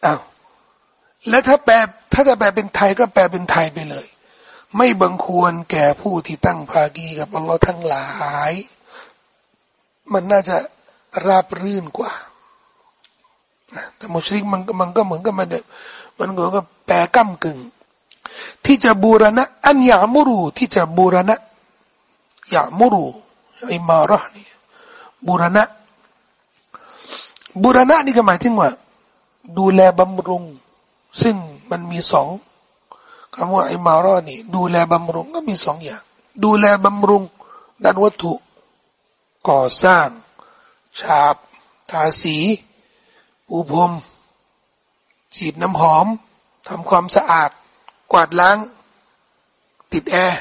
อ้าวแล้วถ้าแปลถ้าจะแปลเป็นไทยก็แปลเป็นไทยไปเลย ไม่บังควรแก่ผู้ที่ตั้งภากีกับอัลลอฮ์ทั้งหลาย มันน่าจะราบรื่นกว่าแต่มุชริกมันมันก็เหมือนกับมันมันก็แปลก้ากึ่ง ที่จะบูรณะ อันยามุรูที่จะบูรณะ ยามุรูอิมาระนี่บูรณะบูรณะนี่ก็หมายถึงว่า ดูแลบำรุง ซึ่งมันมีสองคำว่าอิมารอนี่ ดูแลบำรุงก็มีสองอย่าง ดูแลบำรุงด้านวัตถุ ก่อสร้าง ฉาบ ทาสีปูพรมฉีดน้ำหอมทำความสะอาด กวาดล้าง ติดแอร์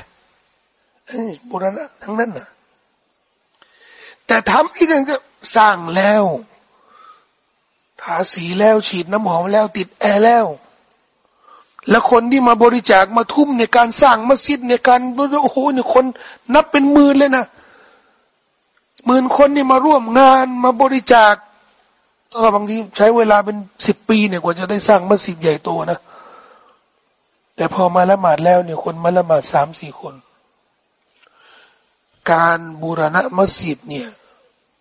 บุรณะทั้งนั้นนะแต่ทำอีกอย่างจะสร้างแล้วทาสีแล้วฉีดน้ำหอมแล้วติดแอร์แล้ว แล้วคนที่มาบริจาคมาทุ่มในการสร้างมัสยิดในการโอ้โหเนี่ยคนนับเป็นหมื่นเลยนะหมื่นคนนี่มาร่วมงานมาบริจาคก็บางทีใช้เวลาเป็นสิบปีเนี่ยกว่าจะได้สร้างมัสยิดใหญ่โตนะ แต่พอมาละหมาดแล้วเนี่ยคนมาละหมาดสามสี่คน การบูรณะมัสยิดเนี่ย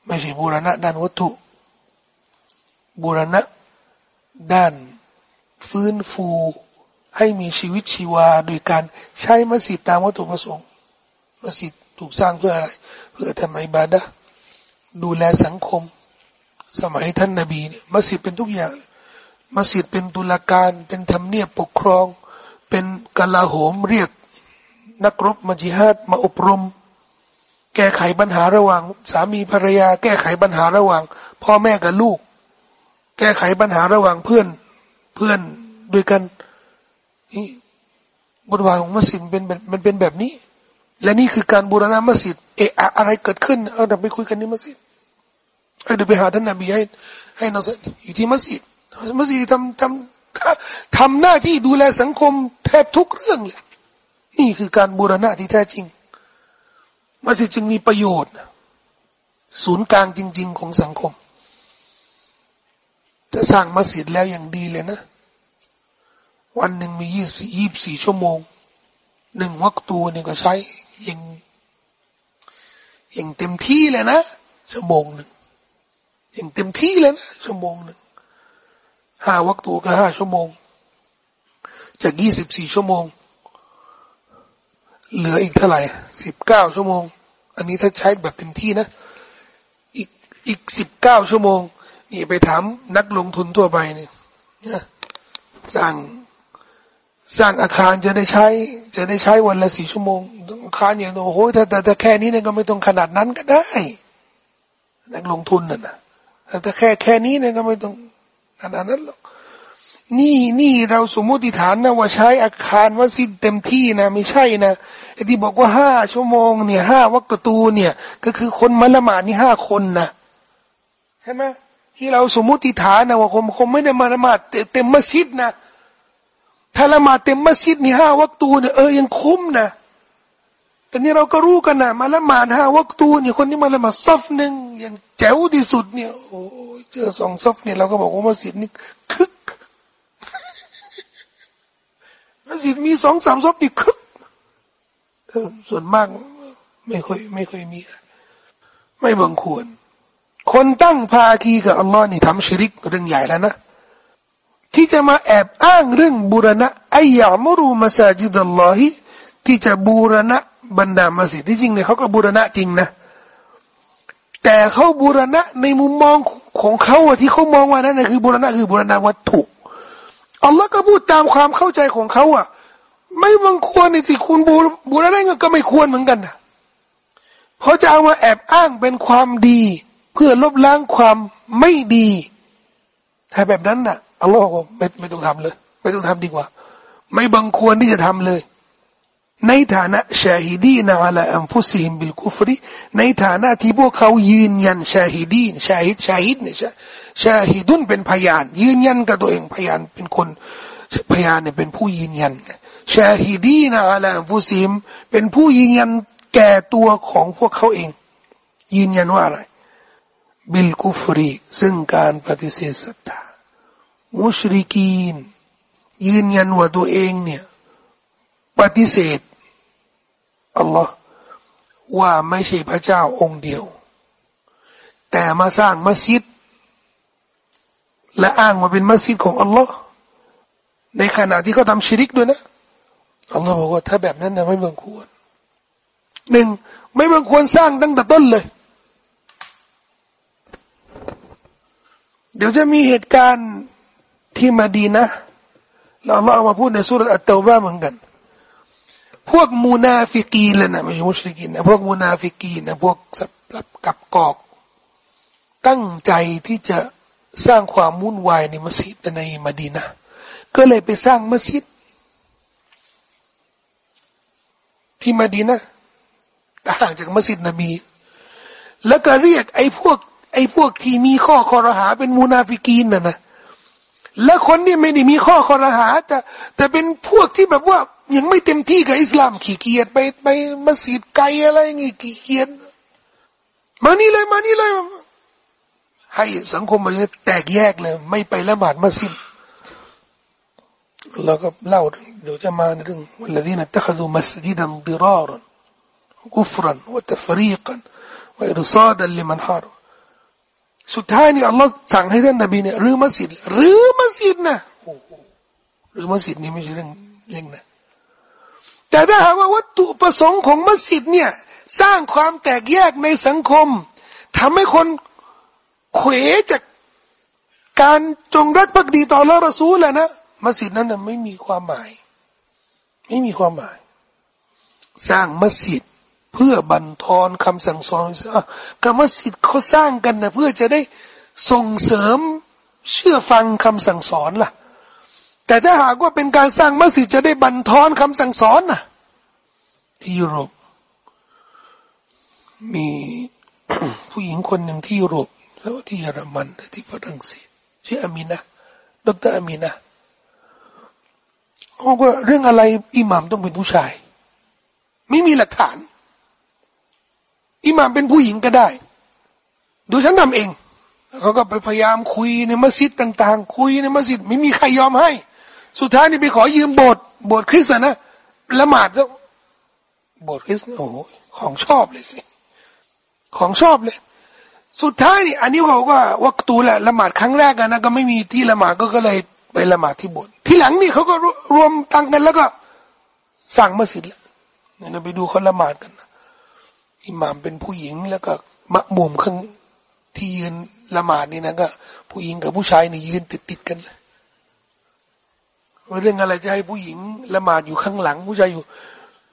ไม่ใช่บูรณะด้านวัตถุ บูรณะด้านฟื้นฟูให้มีชีวิตชีวา โดยการใช้มัสยิดตามวัตถุประสงค์ มัสยิดถูกสร้างเพื่ออะไร เพื่อทำอิบาดะดูแลสังคม สมัยท่านนาบีเนี่ยมัสยิดเป็นทุกอย่าง มัสยิดเป็นตุลาการเป็นธรรมเนียบปกครอง เป็นกลาโหมเรียก นักรบมาจิฮาดมาอบรม แก้ไขปัญหาระหว่าง สามีภรรยา แก้ไขปัญหาระหว่าง พ่อแม่กับลูก แก้ไขปัญหาระหว่างเพื่อนเพื่อนด้วยกันนี่บทบาทของมัสยิดเป็นมันเป็นแบบนี้ และนี่คือการบูรณะมัสยิดเอะอะไรเกิดขึ้นเอาเดี๋ยวไปคุยกันในมัสยิดเดี๋ยวไปหาท่านนบีให้ให้นัสอยู่ที่มัสยิดมัสยิดทำทำทำหน้าที่ดูแลสังคมแทบทุกเรื่องเลยนี่คือการบูรณะที่แท้จริง มัสยิดจึงมีประโยชน์ ศูนย์กลางจริง ๆ ของสังคมจะสร้างมัสยิดแล้วอย่างดีเลยนะ วันหนึ่งมียี่สิบยี่สี่ชั่วโมง หนึ่งวักตัวนี่ก็ใช้อย่างอย่างเต็มที่เลยนะ ชั่วโมงหนึ่งอย่างเต็มที่เลยนะ ชั่วโมงหนึ่งห้าวักตัวก็ห้าชั่วโมง จากยี่สิบสี่ชั่วโมง เหลืออีกเท่าไหร่สิบเก้าชั่วโมง อันนี้ถ้าใช้แบบเต็มที่นะ อีกอีกสิบเก้าชั่วโมง นี่ไปถามนักลงทุนทั่วไปเนี่ยสร้างสร้างอาคารจะได้ใช้ จะได้ใช้วันละสี่ชั่วโมงอาคารอย่างโอ้โหถ้าแต่ถ้าแค่นี้เนี่ยก็ไม่ต้องขนาดนั้นก็ได้ นักลงทุนน่ะนะแต่แค่แค่นี้เนี่ยก็ไม่ต้องขนาดนั้นหรอก นี่นี่เราสมมติฐานนะว่าใช้อาคารวัสิเต็มที่นะ ไม่ใช่นะไอ้ที่บอกว่าห้าชั่วโมงเนี่ยห้าวักตูเนี่ย ก็คือคนมาละหมาดนี่ห้าคนนะใช่ไหมที่เราสมมติฐานนะว่าคงคงไม่ได้มาละหมาดเต็มมัสยิดนะถ้าละหมาดเต็มมัสยิดนี่ห้าวัคตูเนี่ยเออยังคุ้มนะแต่นี่เราก็รู้กันนะมาละหมาดห้าวัคตูเนี่ยคนที่มาละหมาดซอฟหนึ่งอย่างแจ๋วที่สุดเนี่ยโอ้เจอสองซอฟเนี่ยเราก็บอกว่ามัสยิดนี่คึก มัสยิดมีสองสามซอฟนี่คึกส่วนมากไม่ค่อยไม่ค่อยมี ไม่บังควร คนตั้งภาคีกับอัลลอฮ์นี่ทำชิริกเรื่องใหญ่แล้วนะ ที่จะมาแอบอ้างเรื่องบูรณะไอยามรูมาซาจิดัลลอฮิที่จะบูรณะบรรดามัสยิดที่จริงเนี่ยเขาก็บูรณะจริงนะ แต่เขาบูรณะในมุมมองของเขาที่เขามองว่านั่นคือบูรณะคือบูรณะวัตถุ อัลลอฮ์ก็พูดตามความเข้าใจของเขาอะ ไม่บังควรในที่คุณบูบูรณะก็ไม่ควรเหมือนกันนะเขาจะเอามาแอบอ้างเป็นความดี เพื่อลบล้างความไม่ดีถ้าแบบนั้นน่ะอัลลอฮ์ก็ไม่ไม่ต้องทำเลย ไม่ต้องทำดีกว่า ไม่บังควรที่จะทำเลย ในฐานะ شاهدين على أنفسهم بالكفر ในฐานะที่พวกเขายืนยัน شاهدين شاهد شاهد เนี่ย شاهد เป็นพยาน ยืนยันกับตัวเองพยานเป็นคนพยานเนี่ยเป็นผู้ยืนยัน شاهدين على أنفسهم เป็นผู้ยืนยันแก่ตัวของพวกเขาเอง ยืนยันว่าอะไร بالكفر ซึ่งการปฏิเสธศรัทธา مشركين ยืนยันว่าตัวเองเนี่ยปฏิเสธอัลลอฮ์ว่าไม่ใช่พระเจ้าองค์เดียว แต่มาสร้างมัสยิด และอ้างว่าเป็นมัสยิดของอัลลอฮ์ในขณะที่เขาทำชิริกด้วยนะอัลลอฮ์บอกว่าถ้าแบบนั้นนะไม่บังควรหนึ่งไม่บังควรสร้างตั้งแต่ต้นเลย เดี๋ยวจะมีเหตุการณ์ที่มาดีนะฮ์เราเราเอามาพูดในซูเราะฮฺอัตเตาบะฮฺเหมือนกัน พวก منافقين เลยนะไม่ใช่ مشركين นะพวก منافقين นะพวกสับปลับกลับกลอก ตั้งใจที่จะ สร้างความวุ่นวายในมัสยิดในมะดีนะฮ์ก็เลยไปสร้างมัสยิด ที่มะดีนะฮ์ต่างจากมัสยิดนบี แล้วก็เรียกไอ้พวก ไอ้พวกที่มีข้อคอรหาเป็นมูนาฟิกีนน่ะนะและคนที่ไม่ได้มีข้อครหา แต่ แต่เป็นพวกที่แบบว่ายังไม่เต็มที่กับอิสลาม ขี้เกียจไปไปมัสยิดไกลอะไรอย่างงี้ขี้เกียจมานี่เลยมานี่เลย ให้สังคมมันแตกแยกเลย ไม่ไปละหมาดมัสยิดแล้วก็เล่าเดี๋ยวจะมาเรื่อง والذين اتخذوا مسجدا ضراراกุฟรันวัตฟรีกันวะอิรซาดันลิมันฮารสุดท้ายนี่อัลลอฮ์สั่งให้ท่านนบีเนี่ยรื้อมัสยิดรื้อมัสยิดนะโอ้หรื้อมัสยิดนี่ไม่ใช่เรื่องเล่นนะแต่ถ้าหากว่าวัตถุประสงค์ของมัสยิดเนี่ย สร้างความแตกแยกในสังคม ทำให้คน เขวจากการจงรักภักดีต่อละรสูลแหล้วนะมัสยิดนั้นนะไม่มีความหมาย ไม่มีความหมาย สร้างมัสยิดเพื่อบรรทอนคำสั่งสอนกรรมสิทธิ์เขาสร้างกันนะเพื่อจะได้ส่งเสริมเชื่อฟังคำสั่งสอนล่ะ แต่ถ้าหากว่าเป็นการสร้างมัสยิดจะได้บรรทอนคำสั่งสอนนะที่ยุโรปมีผู้หญิงคนหนึ่งที่ยุโรป แล้วที่เยอรมันที่ฝรั่งเศสชื่ออามีนะดรอามีนะเขาบอกว่าเรื่องอะไรอิหมามต้องเป็นผู้ชาย ไม่มีหลักฐาน อิหมามเป็นผู้หญิงก็ได้ ดูฉันทำเองเขาก็ไปพยายามคุยในมัสยิดต่าง ๆ คุยในมัสยิด ไม่มีใครยอมให้ สุดท้ายนี่ไปขอยืมโบสถ์โบสถ์คริสต์นะละหมาดแล้วโบสถ์คริสต์โอ้โหของชอบเลยสิ ของชอบเลย สุดท้ายนี่อันนี้เขาว่าวัคตูแหละละหมาดครั้งแรกนะก็ไม่มีที่ละหมาดก็ก็เลยไปละหมาดที่โบสถ์ที่หลังนี่เขาก็รวมตังกันแล้วก็สั่งมัสยิดแล้วเนี่ยไปดูคนละหมาดกันนะอิหมามเป็นผู้หญิงแล้วก็มะมุมข้างที่ยืนละหมาดนี่นะก็ ผู้หญิงกับผู้ชายนี่ยืนติดติดกันเลยเรื่องอะไรจะให้ผู้หญิงละหมาดอยู่ข้างหลัง ผู้ชายอยู่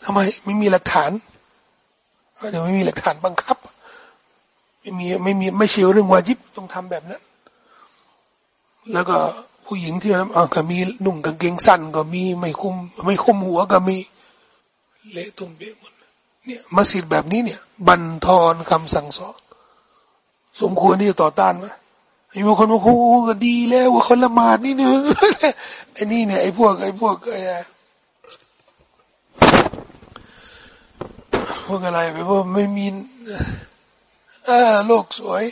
ทำไมไม่มีหลักฐานเดี๋ยวไม่มีหลักฐานบังคับ ไม่มีไม่มีไม่เชื่อเรื่องวาจิบต้องทำแบบนั้น แล้วก็ผู้หญิงที่นั้นก็มีนุ่งกางเกงสั้นก็มีไม่คุม ไม่คุมหัวก็มีเละตุ้มเบะหมดเนี่ยมัสยิดแบบนี้เนี่ย บันทอนคำสั่งสอน สมควรที่จะต่อต้านไหมมีบางคนบอกโอ้ก็ดีแล้วว่าคนละหมาดนี่เนอะไอ้นี่เนี่ยไอ้พวกไอ้พวกไอ้พวกอะไรไปพวกไม่มี เออโลกสวย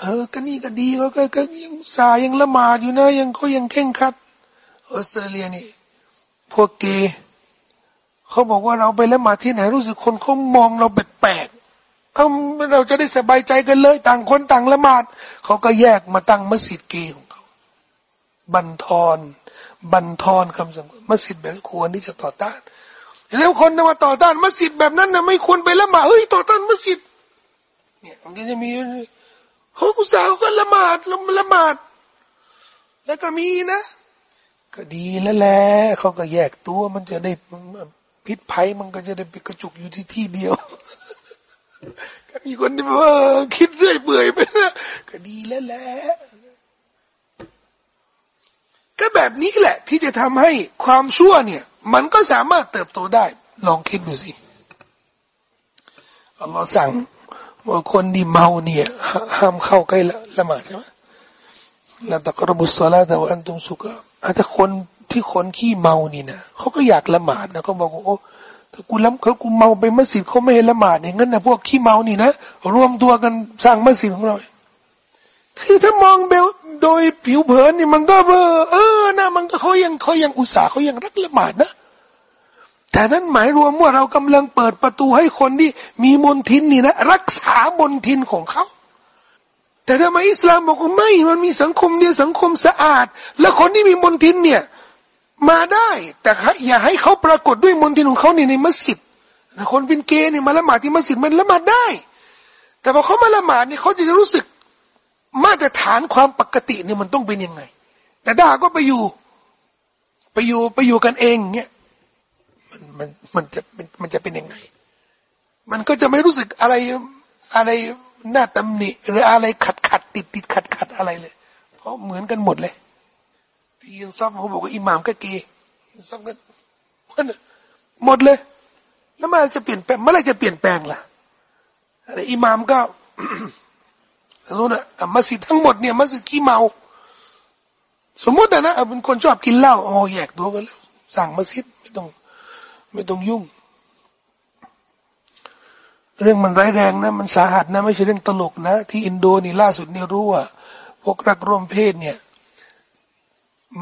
เออ ก็นี่ก็ดีเขาก็ก็ยังสายยังละหมาดอยู่นะ ยังเขายังเข่งคัดออสเตรเลียนี่ พวกเกย์เขาบอกว่าเราไปละหมาดที่ไหนรู้สึกคนเขามองเราแปลกๆเอาเราจะได้สบายใจกันเลย ต่างคนต่างละหมาดเขาก็แยกมาตั้งมัสยิดเกย์ของเขาบันทอนบันทอนคำสั่งมัสยิดแบบควรที่จะต่อต้านแล้วคนจะมาต่อต้านมัสยิดแบบนั้นนะไม่ควรไปละหมาดเฮ้ยต่อต้านมัสยิด เนี่ยมันก็จะมีเขากุศลก็ละหมาดละหมาด แล้วก็มีนะ ก็ดีแล้วแหละเขาก็แยกตัวมันจะได้พิษภัยมันก็จะได้ไปกระจุกอยู่ที่ที่เดียวก็มีคนที่ว่าคิดเรื่อยเปื่อยไปนะก็ดีแล้วแหละก็แบบนี้แหละ ที่จะทำให้ความชั่วเนี่ย มันก็สามารถเติบโตได้ ลองคิดดูสิอัลลอฮ์สั่ง ว่าคนที่เมาเนี่ยห้ามเข้าใกล้ละหมาดใช่ไหมแล้วตะกรบุสลาแต่ว่าอันตุงสุกะถ้าคนที่คนขี้เมานี่นะเขาก็อยากละหมาดนะเขาบอกว่าโอ้ถ้ากูล้ำเขากูเมาไปมัสยิดเขาไม่ให้ละหมาดอย่างนั้นนะพวกขี้เมานี่นะรวมตัวกันสร้างมัสยิดของเราคือถ้ามองเบลโดยผิวเผินนี่มันก็เออเออนะมันก็เขายังเขายังอุตส่าห์เขายังรักละหมาดนะ แต่นั้นหมายรวมว่าเรากำลังเปิดประตูให้คนที่มีมนทินนี่นะ รักษามนทินของเขา แต่ทำไมอิสลามบอกว่าไม่ มันมีสังคมเดียวสังคมสะอาด และคนที่มีมนทินเนี่ยมาได้ แต่อย่าให้เขาปรากฏด้วยมนทินของเขาในในมัสยิดคนเป็นเกย์เนี่ยมาละหมาดที่มัสยิดมันละหมาดได้ แต่พอเขามาละหมาดนี่เขาจะรู้สึกมาตรฐานความปกติเนี่ยมันต้องเป็นยังไง แต่ด่าก็ไปอยู่ ไปอยู่ไปอยู่กันเองเนี่ย มันมันจะมันจะเป็นยังไง มันก็จะไม่รู้สึกอะไรอะไรหน้าตำหนิหรืออะไรขัดขัดติดติดขัดขัดอะไรเลย เพราะเหมือนกันหมดเลยที่ยินซับเขาบอกว่าอิหม่ามก็เกย์ซับก็หมดเลย แล้วมันจะเปลี่ยนแปลงเมื่อไรจะเปลี่ยนแปลงล่ะอะไรอิหม่ามก็สมมติอะมัสยิดทั้งหมดเนี่ยมัสยิดขี้เมา สมมตินะเป็นคนชอบกินเหล้าโอ้แยกตัวกันแล้วสั่งมัสยิดไม่ต้อง ไม่ต้องยุ่ง เรื่องมันร้ายแรงนะ มันสาหัสนะ ไม่ใช่เรื่องตลกนะ ที่อินโดนีล่าสุดนี่รู้ว่าพวกรักร่วมเพศเนี่ย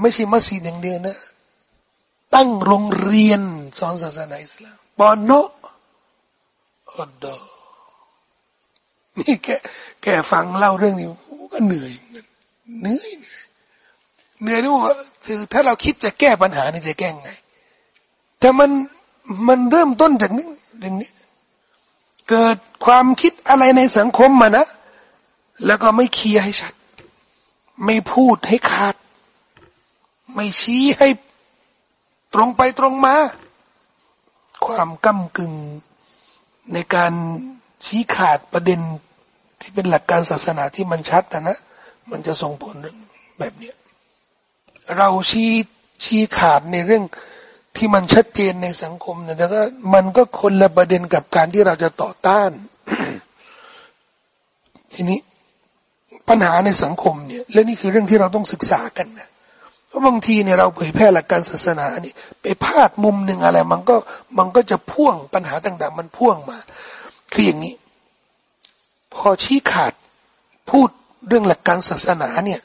ไม่ใช่มัสยิดอย่างเดียวนะ ตั้งโรงเรียนสอนศาสนาอิสลามปอนโนอดดนี่แกแกฟังเล่าเรื่องนี้ก็เหนื่อยเหนื่อยเหนื่อยด้วยว่าคือถ้าเราคิดจะแก้ปัญหานี่จะแก้ไง แต่มัน มันเริ่มต้นจากนี้เรื่องนี้ เกิดความคิดอะไรในสังคมมานะ แล้วก็ไม่เคลียร์ให้ชัด ไม่พูดให้ขาด ไม่ชี้ให้ตรงไปตรงมา ความก้ากึ่งในการชี้ขาดประเด็นที่เป็นหลักการศาสนาที่มันชัดนะนะมันจะส่งผลแบบเนี้ยเราชี้ชี้ขาดในเรื่อง ที่มันชัดเจนในสังคมเนะแต่ก็มันก็คนละประเด็นกับการที่เราจะต่อต้าน ทีนี้ปัญหาในสังคมเนี่ยและนี่คือเรื่องที่เราต้องศึกษากันนะเพราะบางทีเนี่ยเราเผยแพร่หลักการศาสนานี่ไปพลาดมุมหนึ่งอะไร มันก็มันก็จะพ่วงปัญหาต่าง ๆ มันพ่วงมา คืออย่างนี้ พอชี้ขาดพูดเรื่องหลักการศาสนาเนี่ย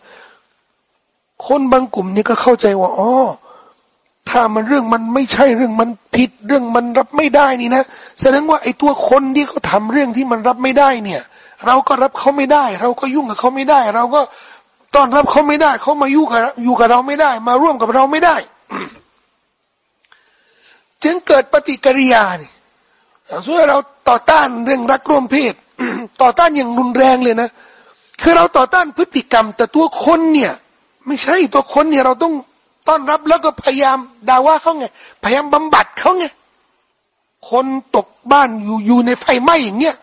คนบางกลุ่มนี่ก็เข้าใจว่าอ๋อ ถ้ามันเรื่องมันไม่ใช่เรื่องมันผิดเรื่องมันรับไม่ได้นี่นะแสดงว่าไอ้ตัวคนที่เขาทาเรื่องที่มันรับไม่ได้เนี่ย เราก็รับเขาไม่ได้ เราก็ยุ่งกับเขาไม่ได้ เราก็ต้อนรับเขาไม่ได้เขามายุ่งกับอยู่กับเราไม่ได้ มาร่วมกับเราไม่ได้ จึงเกิดปฏิกิริยานี่ส่วนเราต่อต้านเรื่องรักร่วมเพศต่อต้านอย่างรุนแรงเลยนะ คือเราต่อต้านพฤติกรรม แต่ตัวคนเนี่ย ไม่ใช่ตัวคนเนี่ยเราต้อง ต้อนรับแล้วก็พยายามด่าว่าเขาไง พยายามบำบัดเขาไง คนตกบ้านอยู่อยู่ในไฟไหม้อย่างเงี้ย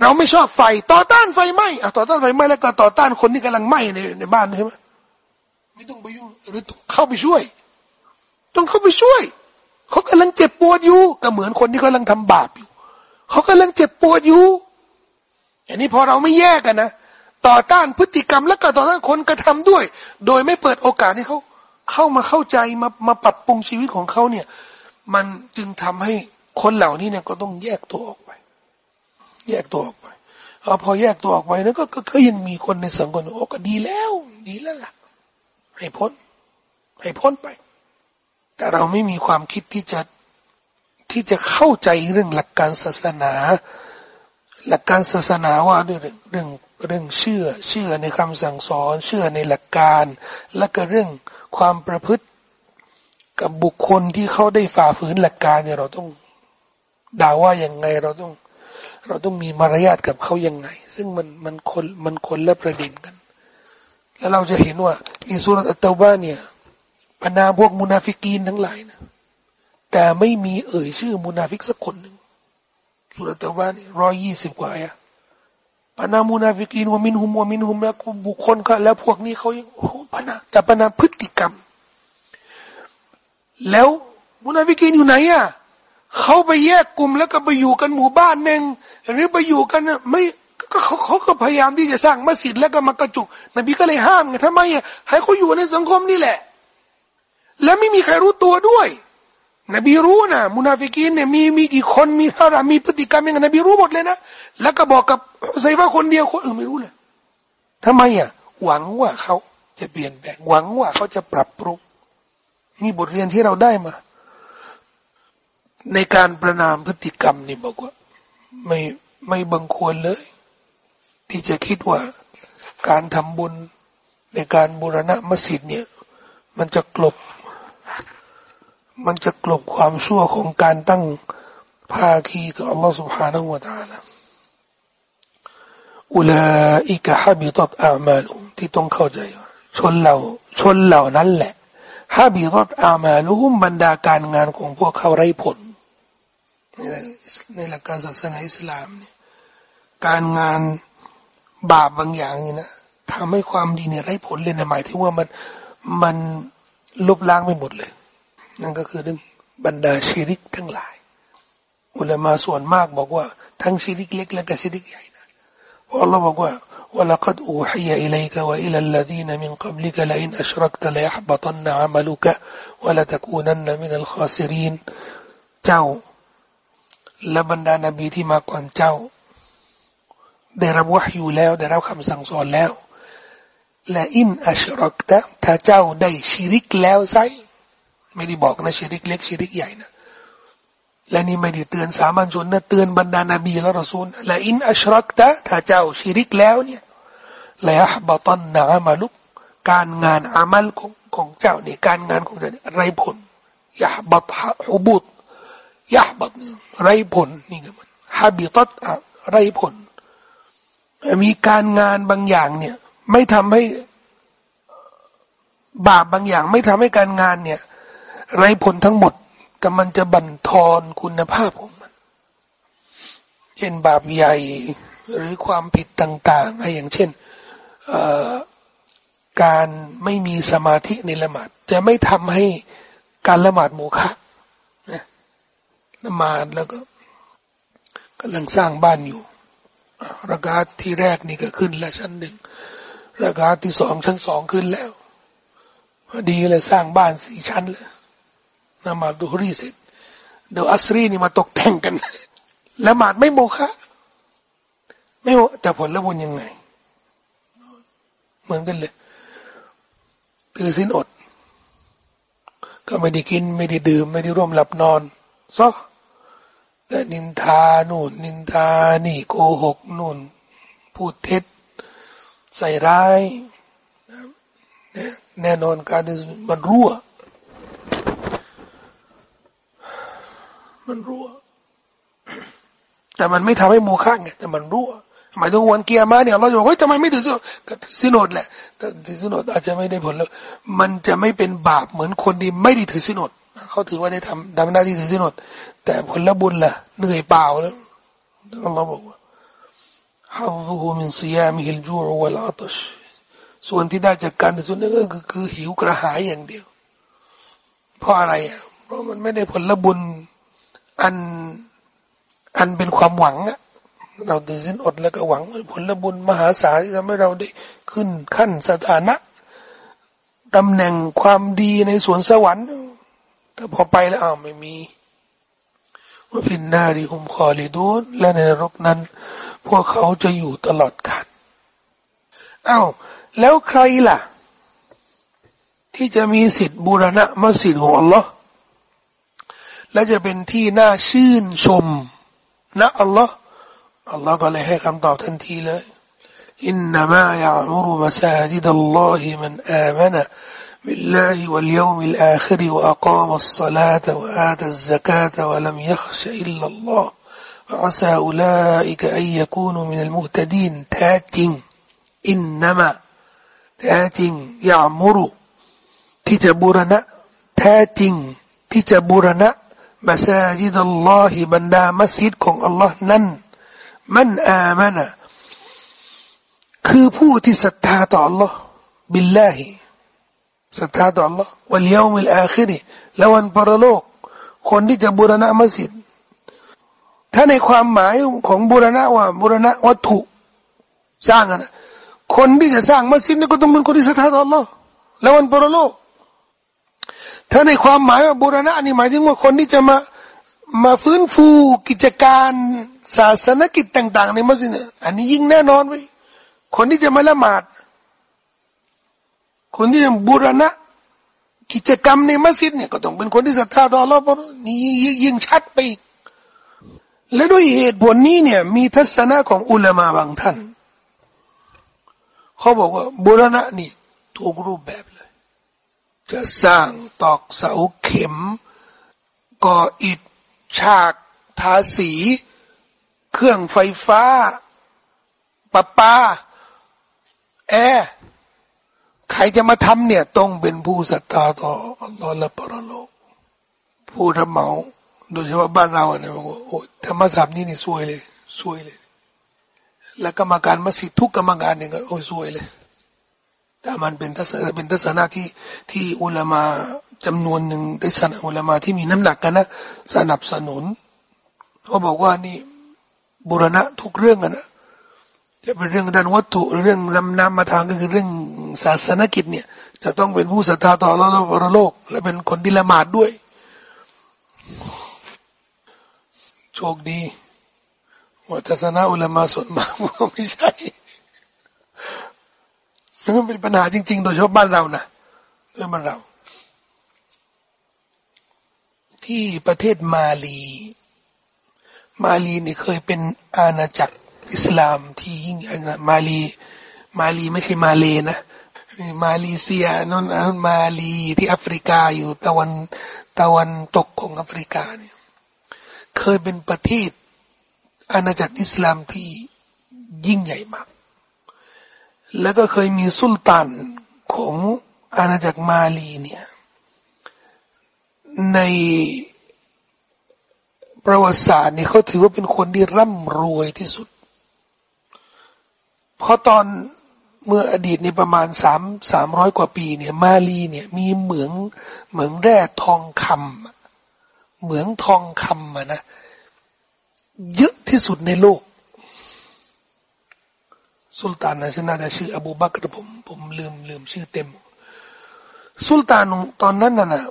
เราไม่ชอบไฟ ต่อต้านไฟไหม้อะต่อต้านไฟไหม้แล้วก็ต่อต้านคนที่กำลังไหม้ในในบ้านใช่ไหมไม่ต้องไปยุ่งหรือเข้าไปช่วย ต้องเข้าไปช่วย เขากำลังเจ็บปวดอยู่ก็เหมือนคนที่กำลังทำบาปอยู่ เขากำลังเจ็บปวดอยู่อันนี้พอเราไม่แยกกันนะต่อต้านพฤติกรรมและก็ต่อต้านคนกระทำด้วย โดยไม่เปิดโอกาสให้เขา เข้ามาเข้าใจมามาปรับปรุงชีวิตของเขาเนี่ย มันจึงทำให้คนเหล่านี้เนี่ยก็ต้องแยกตัวออกไป แยกตัวออกไปเอาพอแยกตัวออกไปแล้วก็ก็ยังมีคนในสังคมโอ้ก็ดีแล้ว ดีแล้วล่ะ ให้พ้น ให้พ้นไป แต่เราไม่มีความคิดที่จะที่จะเข้าใจเรื่องหลักการศาสนา หลักการศาสนาว่าด้วยเรื่องเรื่องเรื่องเชื่อ เชื่อในคำสั่งสอน เชื่อในหลักการ และก็เรื่อง ความประพฤติกับบุคคลที่เขาได้ฝ่าฝืนหลักการเนี่ยเราต้องด่าว่าอย่างไงเราต้อง เราต้องมีมารยาทกับเขายังไง ซึ่งมันมันคนมันคนละประเด็นกัน แล้วเราจะเห็นว่าในซูเราะฮฺอัตเตาบะฮฺเนี่ยประณามพวก منافقين ทั้งหลายนะแต่ไม่มีเอ่ยชื่อ منافق สักคนหนึ่งซูเราะฮฺอัตเตาบะฮฺร้อยยี่สิบกว่าอะ ปนามุนาฟิกีนว่ามินหุมว่ามินหุมแล้วบุคคลก็แล้วพวกนี้เขายังโอ้ประณามแต่ประณามพฤติกรรม แล้ว منافقين อยู่ไหนอะเขาไปแยกกลุ่มแล้วก็ไปอยู่กันหมู่บ้านหนึ่งหรือไปอยู่กันไม่ก็เขาเขาก็พยายามที่จะสร้างมัสยิดแล้วก็มากระจุก นบีก็เลยห้ามไงทำไมอะให้เขาอยู่ในสังคมนี่แหละ และไม่มีใครรู้ตัวด้วย นบีรู้นะมุนาฟิกีนเนี่ยมีมีกี่คนมีเท่าไรมีพฤติกรรมยังไงนบีรู้หมดเลยนะแล้วก็บอกกับไซฟ้าคนเดียวคนอื่นไม่รู้เลยทำไมอะ หวังว่าเขาจะเปลี่ยนแปลงหวังว่าเขาจะปรับปรุงนี่บทเรียนที่เราได้มา ในการประนามพฤติกรรมนี่บอกว่า ไม่ไม่บังควรเลย ที่จะคิดว่าการทำบุญในการบูรณะมัสยิดเนี่ย มันจะกลบ มันจะกลบความชั่วของการตั้งภาคีกับอัลลอฮฺ سبحانه และ تعالى อุลาอิกะฮับิตัดอามาลุที่ต้องเข้าใจชนเหล่าชนเหล่านั้นแหละฮับิตัดอามาลุมบรรดาการงานของพวกเขาไร้ผลในหลักการศาสนาอิสลามเนี่ยการงานบาปบางอย่างนี่นะทำให้ความดีเนี่ยไร้ผลเลยนะหมายถึงว่ามันมันลบล้างไปหมดเลย นั่นก็คือเรื่องบรรดาชีริกทั้งหลาย อุลามาส่วนมากบอกว่า ทั้งชีริกเล็กและก็ชีริกใหญ่นะอัลลอฮ์บอกว่า ولقد أوحي إليك وإلى الذين من قبلك لئن أشركت ليحبطن عملك ولتكونن من الخاسرين เจ้าและบรรดานบีที่มาก่อนเจ้า ได้รับวะอยู่แล้ว ได้รับคำสั่งสอนแล้ว และอินอัชรักตะถ้าเจ้าได้ชิริกแล้วไซ ไม่ได้บอกนะชิริกเล็กชิริกใหญ่นะและนี่ไม่ได้เตือนสามัญชนนะเตือนบรรดานาบีและรอซูลและอินอัชรักตะถ้าเจ้าชิริกแล้วเนี่ยแล้วบะตันนาอามาลุกการงานอามัลของของเจ้าเนี่ยการงานของเจ้าเนี่ยไรผลยาบัตฮุบุตยาบัตไรผลนี่ก็มันฮาบิตัตไรผล มีการงานบางอย่างเนี่ย ไม่ทำให้บาปบางอย่าง ไม่ทำให้การงานเนี่ย ไรผลทั้งหมดแต่มันจะบั่นทอนคุณภาพของมัน เช่นบาปใหญ่หรือความผิดต่างๆอย่างเช่นการไม่มีสมาธิในละหมาดจะไม่ทำให้การละหมาดโมฆะนะละหมาดแล้วก็กำลังสร้างบ้านอยู่ระกาศที่แรกนี่ก็ขึ้นแล้วชั้นหนึ่งระกาศที่สองชั้นสองขึ้นแล้ว พอดีเลยสร้างบ้านสี่ชั้นเลย นมาดูรีเสร็จเดี๋ยวอัสรีนี่มาตกแต่งกันละหมาดไม่โมคะไม่โมแต่ผลละบุญยังไง เหมือนกันเลยตือสินอด ก็ไม่ได้กิน ไม่ได้ดื่ม ไม่ได้ร่วมหลับนอนซะแต่นินทานู่น นินทานี่โกหกนู่น พูดเท็จ ใส่ร้าย แน่นอนการมันรั่ว มันรั่ว แต่มันไม่ทำให้โมฆะไงแต่มันรั่วหมายถึงวันเกียร์มาเนี่ยเราจะบอกเฮ้ยทำไมไม่ถือสินก็ถือสินอดแหละถือสินอดอาจจะไม่ได้ผลแล้ว มันจะไม่เป็นบาปเหมือนคนที่ไม่ได้ถือสินอดเขาถือว่าได้ทำทำหน้าที่ถือสินอดแต่ผลละบุญล่ะเหนื่อยเปล่าแล้วเราบอกว่าฮาฟูฮุมินซียามิฮิลจูรวะลาตชส่วนที่ได้จากการถือสินอดก็คือหิวกระหายอย่างเดียว เพราะอะไรอะเพราะมันไม่ได้ผลบุญ อันอันเป็นความหวังอะเราถือสินอดแล้วก็หวังผลบุญมหาศาลที่ทำให้เราได้ขึ้นขั้นสถานะตำแหน่งความดีในสวนสวรรค์แต่พอไปแล้วอ้าวไม่มีว่าฟินนาริฮุมคอลิดูนและในนรกนั้น พวกเขาจะอยู่ตลอดกาลอ้าวแล้วใครล่ะ ที่จะมีสิทธิ์บูรณะมัสยิดของอัลลอฮ์ และจะเป็นที่น่าชื่นชมนะอัลลอฮ์อัลลอฮ์ก็เลยให้คำตอบทันทีเลยอินนามะยะมุรุมัสยิดอัลลอฮิมันอามันะ بالله واليوم الآخر وأقام الصلاة وآتى الزكاة ولم يخش إلا الله وعسى أولئك أن يكونوا من المهتدين تاتين إنما تاتين يعمر تجبرنا تاتين تجبرنا มาซาจิดัลลอฮิบรรดามัสยิดของอัลลอฮ์นั้นมันอามันะคือผู้ที่ศรัทธาต่ออัลลอฮ์บิลลาฮิศรัทธาต่ออัลลอฮ์วันยามิลอาคิริและวันปรโลก คนที่จะบูรณะมัสยิด ถ้าในความหมายของบูรณะว่าบูรณะวัตถุสร้างนะคนที่จะสร้างมัสยิดนี่ก็ต้องเป็นคนที่ศรัทธาต่ออัลลอฮ์และวันปรโลก ถ้าในความหมายว่าบูรณะนี่หมายถึงว่าคนที่จะมามาฟื้นฟูกิจการศาสนกิจต่าง ๆ ในมัสยิดอันนี้ยิ่งแน่นอนไปคนที่จะมาละหมาด คนที่จะบูรณะ กิจกรรมในมัสยิดเนี่ยก็ต้องเป็นคนที่ศรัทธาต่ออัลลอฮ์นี่ยิ่งชัดไปและด้วยเหตุผลนี้เนี่ย มีทัศนะของอุลามาบางท่าน เขาบอกว่าบูรณะนี่ถูกรูปแบบ จะสร้างตอกเสาเข็ม ก่ออิฐฉากทาสี เครื่องไฟฟ้าปะปาแอร์ใครจะมาทำเนี่ยต้องเป็นผู้ศรัทธาต่ออัลลอฮ์และปรโลก ผู้รับเหมาโดยเฉพาะบ้านเราเนี่ยบอกว่าโอ้ธรรมศาสตร์นี่นี่ซวยเลยซวยเลย แล้วกรรมการมัสยิดทุกกรรมการเนี่ยก็โอ้ยซวยเลย แต่มันเป็นทัศนะเป็นทัศนะที่ที่อุลามาจำนวนหนึ่งได้สนับอุลามาที่มีน้ำหนักกันนะสนับสนุนเขาบอกว่านี่บุรณะทุกเรื่องนนะจะเป็นเรื่องด้านวัตถุเรื่องนำนำมาทางก็คือเรื่องศาสนกิจเนี่ย จะต้องเป็นผู้ศรัทธาต่อโลกโลก และเป็นคนที่ละหมาดด้วย โชคดีว่าทัศนะอุลามาส่วนมากไม่ใช่ มันเป็นปัญหาจริง ๆ โดยเฉพาะบ้านเรานะเรื่องบ้านเรา ที่ประเทศมาลี มาลีนี่เคยเป็นอาณาจักรอิสลามที่ยิ่งใหญ่มาลี มาลีไม่ใช่มาเลนะมาเลเซียนนนมาลีที่แอฟริกาอยู่ตะวันตะวันตกของแอฟริกาเนี่ยเคยเป็นประเทศอาณาจักรอิสลามที่ยิ่งใหญ่มาก แล้วก็เคยมีสุลต่านของอาณาจักรมาลีเนี่ยในประวัติศาสตร์เนี่ยเขาถือว่าเป็นคนที่ร่ำรวยที่สุด เพราะตอนเมื่ออดีตในประมาณสามสามร้อยกว่าปีเนี่ยมาลีเนี่ยมีเหมืองเหมืองแร่ทองคำเหมืองทองคำอะนะเยอะที่สุดในโลก สุลต่านนะฉันน่าจะชื่ออบูบักรผมผมลืมลืมชื่อเต็ม สุลต่านตอนนั้นน่ะนะ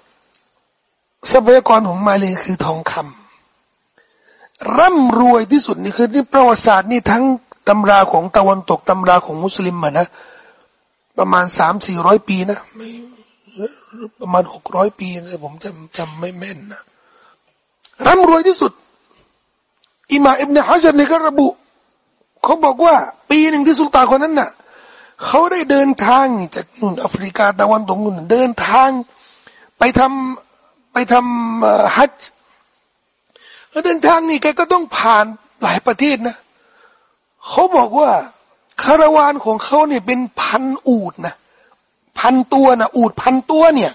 ทรัพยากรของมาเลยคือทองคำร่ำรวยที่สุดนี่คือนี่ประวัติศาสตร์นี่ทั้งตำราของตะวันตกตำราของมุสลิมมานะประมาณสามสี่ร้อยปีนะไม่ประมาณหกร้อยปีนะผมจำจำไม่แม่นนะร่ำรวยที่สุดอิมาอิบเนฮะจัดนี่ก็ระบุ เขาบอกว่า ปีหนึ่งที่สุลต่านคนนั้นน่ะเขาได้เดินทางจากนู่นแอฟริกาตะวันตกนู่นเดินทาง ไปทำไปทำฮัจแล้วเดินทางนี่แกก็ต้องผ่านหลายประเทศนะเขาบอกว่าคาราวานของเขาเนี่ยเป็นพันอูดนะพันตัวนะอูดพันตัวเนี่ย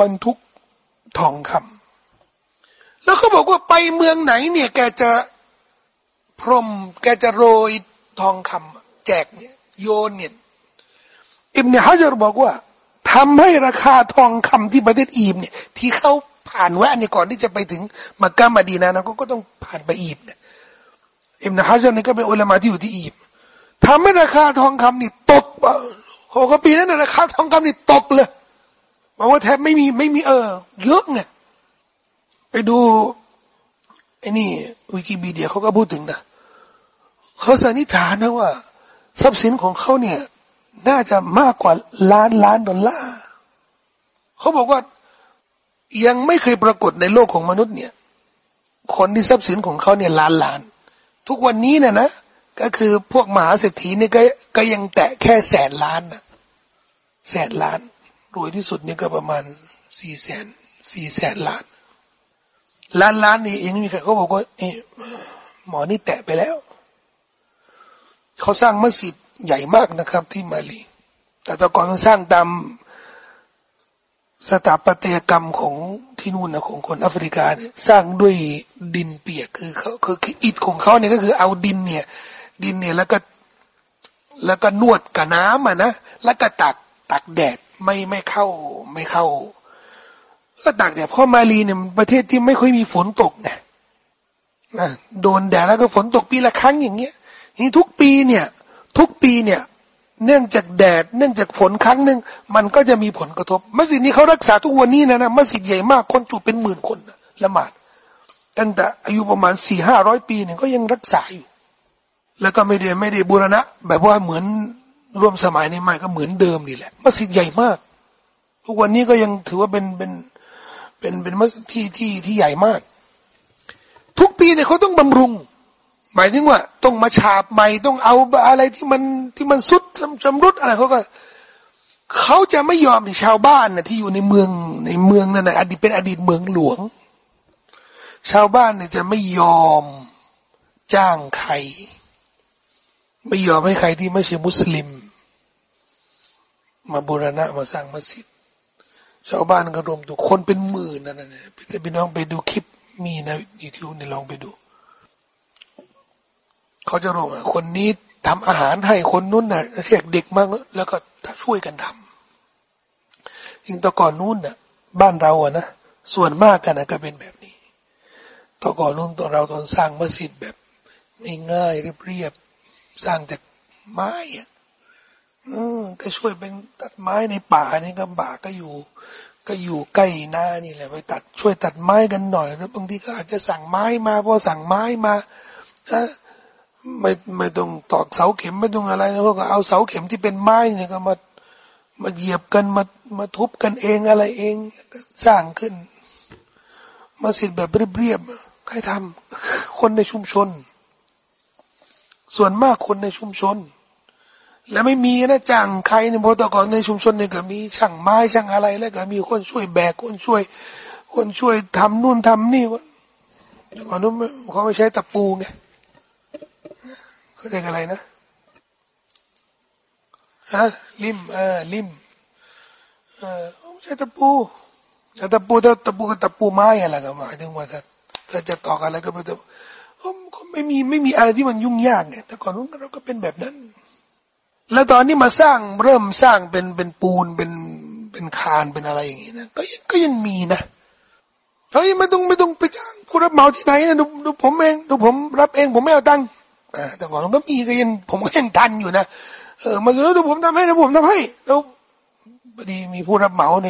บรรทุกทองคำแล้วเขาบอกว่าไปเมืองไหนเนี่ย แกจะ พรมแกจะโรยทองคำแจกเนี่ยโยนเนี่ยอิบเนฮะจรบอกว่าทำให้ราคาทองคำที่ประเทศอีบเนี่ย ที่เขาผ่านแวะเนี่ยก่อนที่จะไปถึงมักกะมาดีนานะก็ก็ต้องผ่านไปอีบเนี่ยอิมนาฮัจนี่ก็เป็นอุลามะที่อยู่ที่อียิปต์ทำให้ราคาทองคำนี่ตกหกปีนั้นราคาทองคำนี่ตกเลยบอกว่าแทบไม่มีไม่มีเออ เยอะไงไปดูไอ้นี่วิกิพีเดียเขาก็พูดถึงนะ เขาสันนิษฐานนะว่า ทรัพย์สินของเขาเนี่ย น่าจะมากกว่าล้านล้านดอลลาร์เขาบอกว่ายังไม่เคยปรากฏในโลกของมนุษย์เนี่ย คนที่ทรัพย์สินของเขาเนี่ยล้านล้าน ทุกวันนี้เนี่ยนะก็คือพวกมหาเศรษฐีเนี่ยก็ก็ยังแตะแค่แสนล้านนะแสนล้านรวยที่สุดเนี่ยก็ประมาณสี่แสนสี่แสนล้าน ล้านล้านนี่เองมีใครเขาบอกว่าเอหมอนี่แตะไปแล้ว เขาสร้างมัสยิดใหญ่มากนะครับ ที่มาลี แต่ตะก่อนสร้างตามสถาปัตยกรรมของที่นู่นนะของคนแอฟริกาเนี่ยสร้างด้วยดินเปียกคือเขาคืออิฐของเขาเนี่ยก็คือเอาดินเนี่ย ดินเนี่ยแล้วก็แล้วก็นวดกับน้ำอะนะแล้วก็ตักตักแดดไม่ไม่เข้าไม่เข้า ก็ตักแดดเพราะมาลีเนี่ยประเทศที่ไม่ค่อยมีฝนตกไงโดนแดดแล้วก็ฝนตกปีละครั้งอย่างเงี้ย นี่ทุกปีเนี่ย ทุกปีเนี่ย เนื่องจากแดด เนื่องจากฝนครั้งหนึ่งมันก็จะมีผลกระทบ มัสยิดนี้เขารักษาทุกวันนี้นะนะมัสยิดใหญ่มากคนจุเป็นหมื่นคนละหมาดตั้งแต่อายุประมาณสี่ห้าร้อยปีเนี่ยก็ยังรักษาอยู่ แล้วก็ไม่ได้ไม่ได้บูรณะ แบบว่าเหมือนร่วมสมัยนี้ไม่ก็เหมือนเดิมนี่แหละมัสยิดใหญ่มาก ทุกวันนี้ก็ยังถือว่าเป็นเป็นเป็นเป็นมัสยิดที่ที่ที่ใหญ่มาก ทุกปีเนี่ยเขาต้องบำรุง หมายถึงว่า ต้องมาฉาบใหม่ต้องเอาอะไรที่มันที่มันสุดชำรุดอะไรเขาก็เขาจะไม่ยอมชาวบ้านนะที่อยู่ในเมืองในเมืองนั่นนะอดีตเป็นอดีตเมืองหลวง ชาวบ้านเนี่ยจะไม่ยอมจ้างใคร ไม่ยอมให้ใครที่ไม่ใช่มุสลิม มาบูรณะมาสร้างมัสยิดชาวบ้านก็รวมตัวคนเป็นหมื่นนั่นนะพี่น้องไปดูคลิปมีนะยูทูบเนี่ยลองไปดู เขาจะรู้ว่าคนนี้ทำอาหารให้คนนู้นน่ะเรียกเด็กมาแล้วก็ช่วยกันทำยิ่งตะก่อนนู้นน่ะ บ้านเราอะนะส่วนมากกันนะก็เป็นแบบนี้ตะก่อนนู้นตอนเราตอนสร้างมัสยิดแบบง่ายๆเรียบๆสร้างจากไม้อะอืมก็ช่วยเป็นตัดไม้ในป่านี่ก็บ่าก็อยู่ ก็อยู่ใกล้หน้านี่แหละไปตัดช่วยตัดไม้กันหน่อยแล้วบางทีก็อาจจะสั่งไม้มาพอสั่งไม้มาอ ไม่ไม่ต้องตอกเสาเข็มไม่ต้องอะไรนะพวกเอาเสาเข็มที่เป็นไม้เนี่ยก็มามาเหยียบกันมามาทุบกันเองอะไรเองสร้างขึ้น มาสิทธิ์แบบเรียบๆใครทำคนในชุมชน ส่วนมากคนในชุมชน และไม่มีนะจ้างใครในโพตกรในชุมชนเนี่ยก็มีช่างไม้ช่างอะไร แล้วก็มีคนช่วยแบกคนช่วย คนช่วยทำนู่นทำนี่คนก่อนนู้นเขาไม่ใช้ตะปูไง เรียกอะไรนะฮะลิมเออลิมเออใช้ตะปูแต่ตะปูถ้าตะปูกับตะปูไม้อะไรก็หมายถึงว่าถ้าถ้าจะตอกอะไรก็ไม่ต้องก็ไม่มีไม่มีอะไรที่มันยุ่งยากเนี่ยแต่ก่อนนู้นเราก็เป็นแบบนั้น แล้วตอนนี้มาสร้างเริ่มสร้างเป็นเป็นปูนเป็นเป็นคานเป็นอะไรอย่างงี้นะก็ก็ยังมีนะเฮ้ยไม่ต้องไม่ต้องไปจ้างผู้รับเหมาที่ไหนนะดูดูผมเองดูผมรับเองผมไม่เอาตังค์ แต่ก่อนก็มีก็ยังผมก็ยังทันอยู่นะเออมาแล้วดูผมทำให้ดูผมทำให้แล้วพอดีมีผู้รับเหมาใน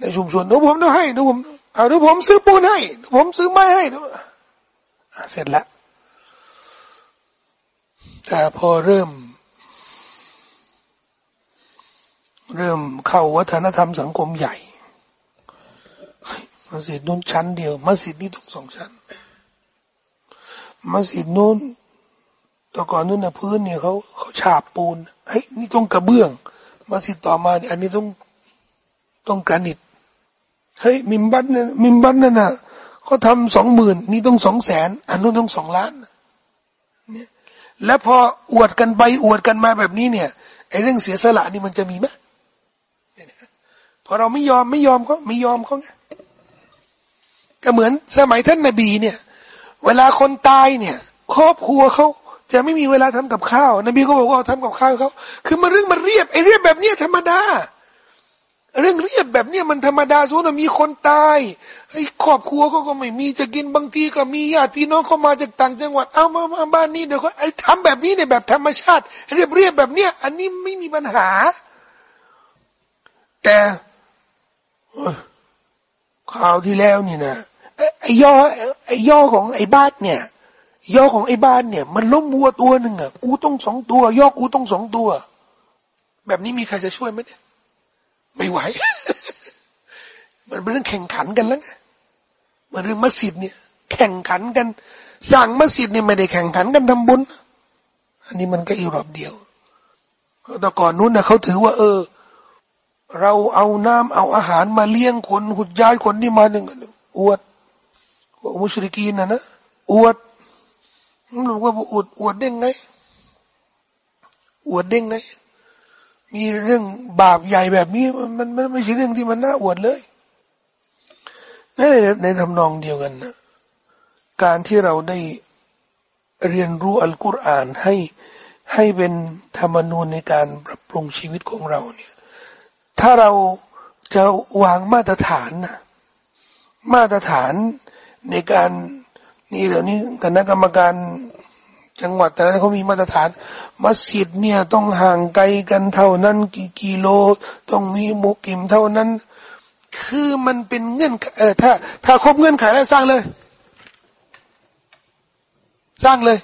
ในชุมชนดูผมทำให้ดูผมเอาดูผมซื้อปูนให้ดูผมซื้อไม้ให้เสร็จแล้วแต่พอเริ่ม เริ่มเข้าวัฒนธรรมสังคมใหญ่มัสยิดนู้นชั้นเดียวมัสยิดนี้ต้องสองชั้นมัสยิดนู้น ต่ก่อนนู้นนะพื้นเนี่ยเขาเขาฉาบปูนเฮ้ยนี่ต้องกระเบื้อง มาสิต่อมาเนี่ยอันนี้ต้องต้องกระนิตเฮ้ยมิมบัตเนี่ยมิมบัตนั่นน่ะเขาทำสองหมื่นนี่ต้องสองแสนอันนู้นต้องสองล้านเนี่ยแล้วพออวดกันไปอวดกันมาแบบนี้เนี่ยไอ้เรื่องเสียสละนี่มันจะมีไหมพอเราไม่ยอมไม่ยอมเขาไม่ยอมเขาไงก็เหมือนสมัยท่านนบีเนี่ย เวลาคนตายเนี่ย ครอบครัวเขา จะไม่มีเวลาทำกับข้าวนบีก็บอกว่าทำกับข้าวเขาคือมาเรื่องมาเรียบไอ้เรียบแบบเนี้ยธรรมดา เรื่องเรียบแบบเนี้ยมันธรรมดาสมมติมีคนตายไอ้ครอบครัวเขาก็ไม่มีจะกินบางทีก็มีญาติพี่น้องเขามาจากต่างจังหวัดเอามามาบ้านนี้เดี๋ยวก็ไอ้ทำแบบนี้เนี่ยแบบธรรมชาติ เรียบเรียบแบบเนี้ยอันนี้ไม่มีปัญหา แต่ข่าวที่แล้วนี่นะไอ้ย่อไอ้ย่อของไอ้บ้านเนี่ย ย่อของไอ้บ้านเนี่ย มันล้มวัวตัวหนึ่งอะกูต้องสองตัวยอกูต้องสองตัว แบบนี้มีใครจะช่วยไหมเนี่ยไม่ไหว มันเป็นเรื่องแข่งขันกันแล้วไงมันเรื่องมัสยิดเนี่ย แข่งขันกันสั่งมัสยิดเนี่ยไม่ได้แข่งขันกันทำบุญอันนี้มันก็อีรอบเดียวแต่ก่อนนู้นนะเขาถือว่า เออ เราเอาน้ำเอาอาหารมาเลี้ยงคนหุดย้ายคนที่มาหนึ่งอวดพวกมุชริกีนนะนะอวด มันบอกว่าอวดอวดได้ไง อวดได้ไง มีเรื่องบาปใหญ่แบบนี้ มันมันไม่ใช่เรื่องที่มันน่าอวดเลยในในทำนองเดียวกันนะการที่เราได้เรียนรู้อัลกุรอานให้ให้เป็นธรรมนูญในการปรับปรุงชีวิตของเราเนี่ย ถ้าเราจะวางมาตรฐานนะมาตรฐานในการ นี่เดี๋ยวนี้คณะกรรมการจังหวัดแต่ละเขามีมาตรฐาน มัสยิดเนี่ยต้องห่างไกลกันเท่านั้น กี่กิโล ต้องมีมุกิมเท่านั้น คือมันเป็นเงื่อนเออถ้า ถ้าครบเงื่อนไขแล้วสร้างเลย สร้างเลย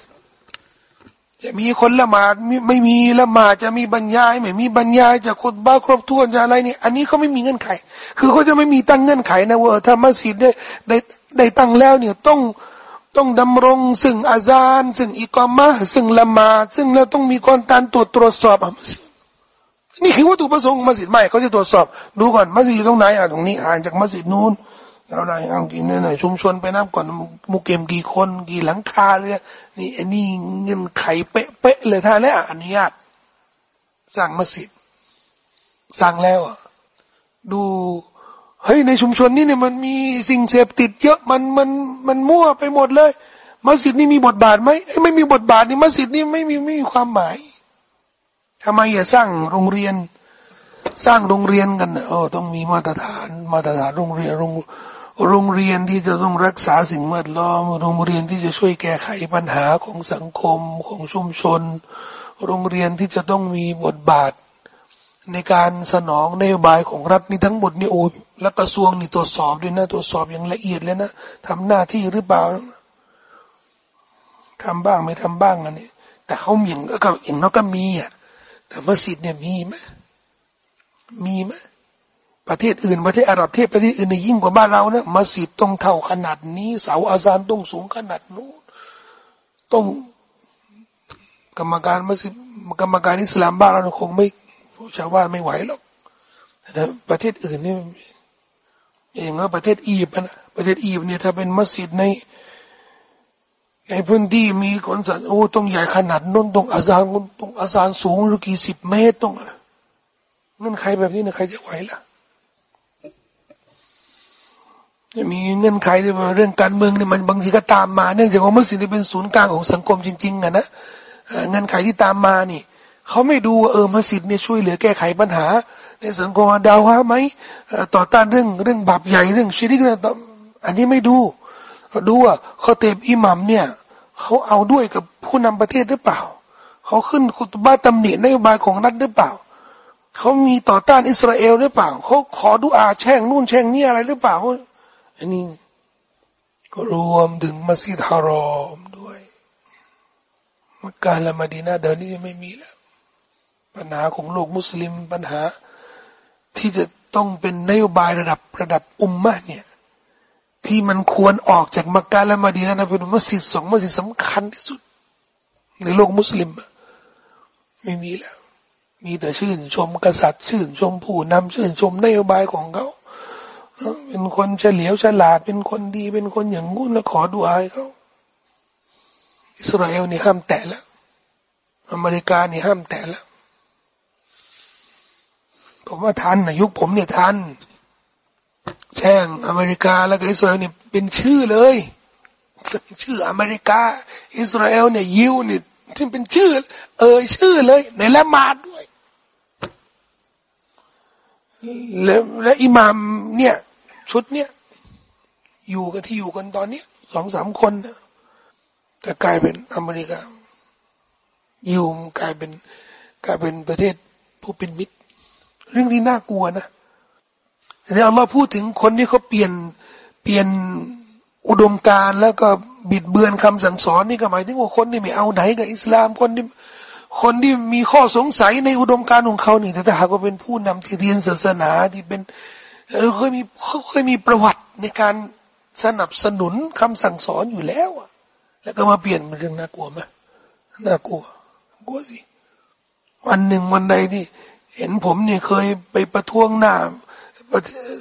จะมีคนละหมาดไม่มีละหมาดจะมีบรรยาย ไม่มีบรรยายจะคนบ้าครบถ้วนจะอะไรนี่อันนี้เขาไม่มีเงื่อนไข คือเขาจะไม่มีตั้งเงื่อนไขนะว่าถ้ามัสยิดได้ได้ได้ตั้งแล้วเนี่ยต้อง ต้องดำรงซึ่งอาจารย์ซึ่งอิกามะซึ่งละมาซึ่งเราต้องมีคนการตรวจตรวจสอบมัสยิดนี่คือวัตถุประสงค์มัสยิดไม่เขาจะตรวจสอบ ดูก่อนมัสยิดอยู่ตรงไหนอะตรงนี้ห่างจากมัสยิดนู้นแล้วไหนเอากี่เนี่ยชุมชนไปนับก่อนมุกเกมกี่คนกี่หลังคาเลยนี่อันนี้เงินไขเป๊ะๆเลยท่านแล้วอนุญาตสร้างมัสยิดสร้างแล้วอะดู เฮ้ยในชุมชนนี้เนี่ยมันมีสิ่งเสพติดเยอะมันมันมันมั่วไปหมดเลย มัสยิดนี่มีบทบาทไหมไม่มีบทบาทนี่มัสยิดนี่ไม่มีไม่มีความหมายทำไมอย่าสร้างโรงเรียน สร้างโรงเรียนกันโอ้ต้องมีมาตรฐาน มาตรฐานโรงเรียนโรงโรงเรียนที่จะต้องรักษาสิ่งแวดล้อม โรงเรียนที่จะช่วยแก้ไขปัญหาของสังคมของชุมชน โรงเรียนที่จะต้องมีบทบาท ในการสนองนโยบายของรัฐนี่ทั้งหมดนี่โอ้ และกระทรวงนี่ตรวจสอบด้วยนะตรวจสอบอย่างละเอียดเลยนะทำหน้าที่หรือเปล่าทำบ้างไม่ทำบ้างอันนี้แต่เขาอย่างก็อย่างน้อยก็มีอะแต่มัสยิดเนี่ยมีไหมมีไหมประเทศอื่นประเทศอาหรับเทศประเทศอื่นในยิ่งกว่าบ้านเรานะมัสยิดต้องเท่าขนาดนี้ เสาอาซานต้องสูงขนาดนู้นต้องกรรมการมัสยิดกรรมการอิสลามบ้านเราคงไม่ชาวบ้านไม่ไหวหรอกแต่ประเทศอื่นนี่ อย่างว่าประเทศอียิปต์นะประเทศอียิปต์เนี่ยถ้าเป็นมัสยิดในในพื้นที่มีคนสันโอ้ต้องใหญ่ขนาดน้นต้องอาซานต้องอาซานสูงหรือกี่สิบเมตรต้องนั่นใครแบบนี้นะใครจะไหวล่ะจะมีเงื่อนไขเรื่องการเมืองเนี่ยมันบางทีก็ตามมาเนื่องจากว่ามัสยิดเป็นศูนย์กลางของสังคมจริงๆอะนะเงื่อนไขที่ตามมานี่เขาไม่ดูเออมัสยิดเนี่ยช่วยเหลือแก้ไขปัญหา ในสังคมดาวฮะไหมต่อต้านเรื่องเรื่องบาปใหญ่เรื่องชิริกเนี่ยอันนี้ไม่ดูดูว่าเขาเตบอิหมัมเนี่ยเขาเอาด้วยกับผู้นำประเทศหรือเปล่า เขาขึ้นคุตบ้าตำหนินโยบายของรัฐหรือเปล่า เขามีต่อต้านอิสราเอลหรือเปล่า เขาขอดูอาแช่งนู่นแช่งนี่อะไรหรือเปล่าอันนี้ก็รวมถึงมัสยิดฮารอมด้วยมักกะและมาดีนาเดี๋ยวนี้ไม่มีแล้ว ปัญหาของโลกมุสลิมปัญหา ที่จะต้องเป็นนโยบายระดับระดับอุมมะเนี่ยที่มันควรออกจากมักกะและมาดีนานะเป็นมัสยิดสองมัสยิดสำคัญที่สุด ในโลกมุสลิม ไม่มีแล้ว มีแต่ชื่นชมกษัตริย์ ชื่นชมผู้นำชื่นชมนโยบายของเขาเป็นคนเฉลียวฉลาด เป็นคนดี เป็นคนอย่างงุ่นแล้วขอดูอายเขาอิสราเอลนี่ห้ามแตะแล้ว อเมริกานี่ห้ามแตะแล้ว ผมว่าทันนะยุคผมเนี่ยทันแช่งอเมริกาแล้วก็อิสราเอลเนี่ยเป็นชื่อเลยชื่ออเมริกา อิสราเอลเนี่ยยิวเนี่ยที่เป็นชื่อ เอ่ยชื่อเลย ในละมาดด้วยและและอิหมามเนี่ย ชุดเนี่ยอยู่กันที่อยู่กันตอนนี้สองสามคนนะแต่กลายเป็นอเมริกายู่กลายเป็นกลายเป็นประเทศผู้เป็นมิตร เรื่องที่น่ากลัวนะเนี่ยเราพูดถึงคนที่เขาเปลี่ยนเปลี่ยนอุดมการแล้วก็บิดเบือนคำสั่งสอนนี่ก็หมายถึงว่าคนที่ไม่เอาไหนกับอิสลามคนที่คนที่มีข้อสงสัยในอุดมการของเขานี่แต่ถ้าหากว่าเป็นผู้นำที่เรียนศาสนาที่เป็นเราเคยมีเคยมีประวัติในการสนับสนุนคำสั่งสอนอยู่แล้วแล้วก็มาเปลี่ยนเป็นเรื่องน่ากลัวไหมน่ากลัวกลัวสิวันหนึ่งวันใดที่ เห็นผมเนี่ยเคยไปประท้วงหน้า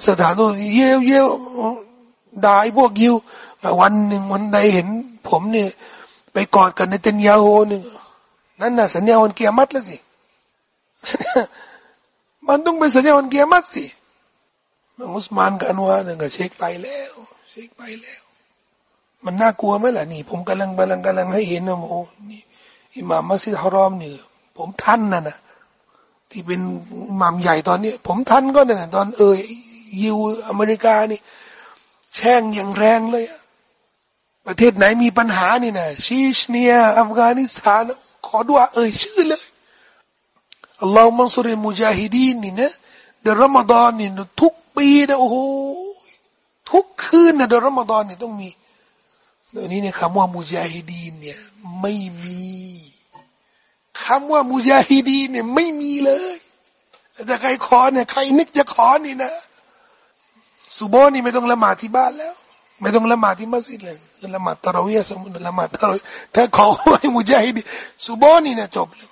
สถานทูตเยี่ยวเยี่ยวด่าพวกยิววันหนึ่งวันใดเห็น ผมเนี่ยไปกอดกันในเตนยาโฮหนึ่งนั่นน่ะสัญญาวันเกียรติแล้วสิมันต้องเป็นสัญญาวันเกียรติสิมันอุสมานกันว่าเนี่ยก็เช็คไปแล้ว เช็คไปแล้ว มันน่ากลัวไหมล่ะนี่ ผมกำลังกำลังกำลังให้เห็นนะโอ้นี่อิหม่ามมัสยิดฮารอมนี่ผมท่านน่ะนะ ที่เป็นหม่ามใหญ่ตอนนี้ ผมท่านก็นี่ยตอนเออยิวอเมริกานี่ แช่งอย่างแรงเลยประเทศไหนมีปัญหานี่นะชีชเนีย อัฟกานิสถาน ขอดูอาเอ่ยชื่อเลยอัลลอฮฺมังสุริมุจาฮิดีนนี่นะเดือนรอมฎอนนี่ทุกปีนะโอ้โหทุกคืนนะเดือนรอมฎอนนี่ต้องมีเดี๋ยวนี้เนี่ยคำว่ามุจาฮิดีนเนี่ยไม่มี คำว่ามุจาฮิดีเนี่ยไม่มีเลยแต่ใครขอเนี่ยใครนึกจะขอนี่นะสุโบนี่ไม่ต้องละหมาดที่บ้านแล้ว ไม่ต้องละหมาดที่มัสยิดเลยละหมาดตะรวีสมมติละหมาดตะรวีถ้าขอให้มุจาฮิดีสุโบนี่เนี่ยจบเลย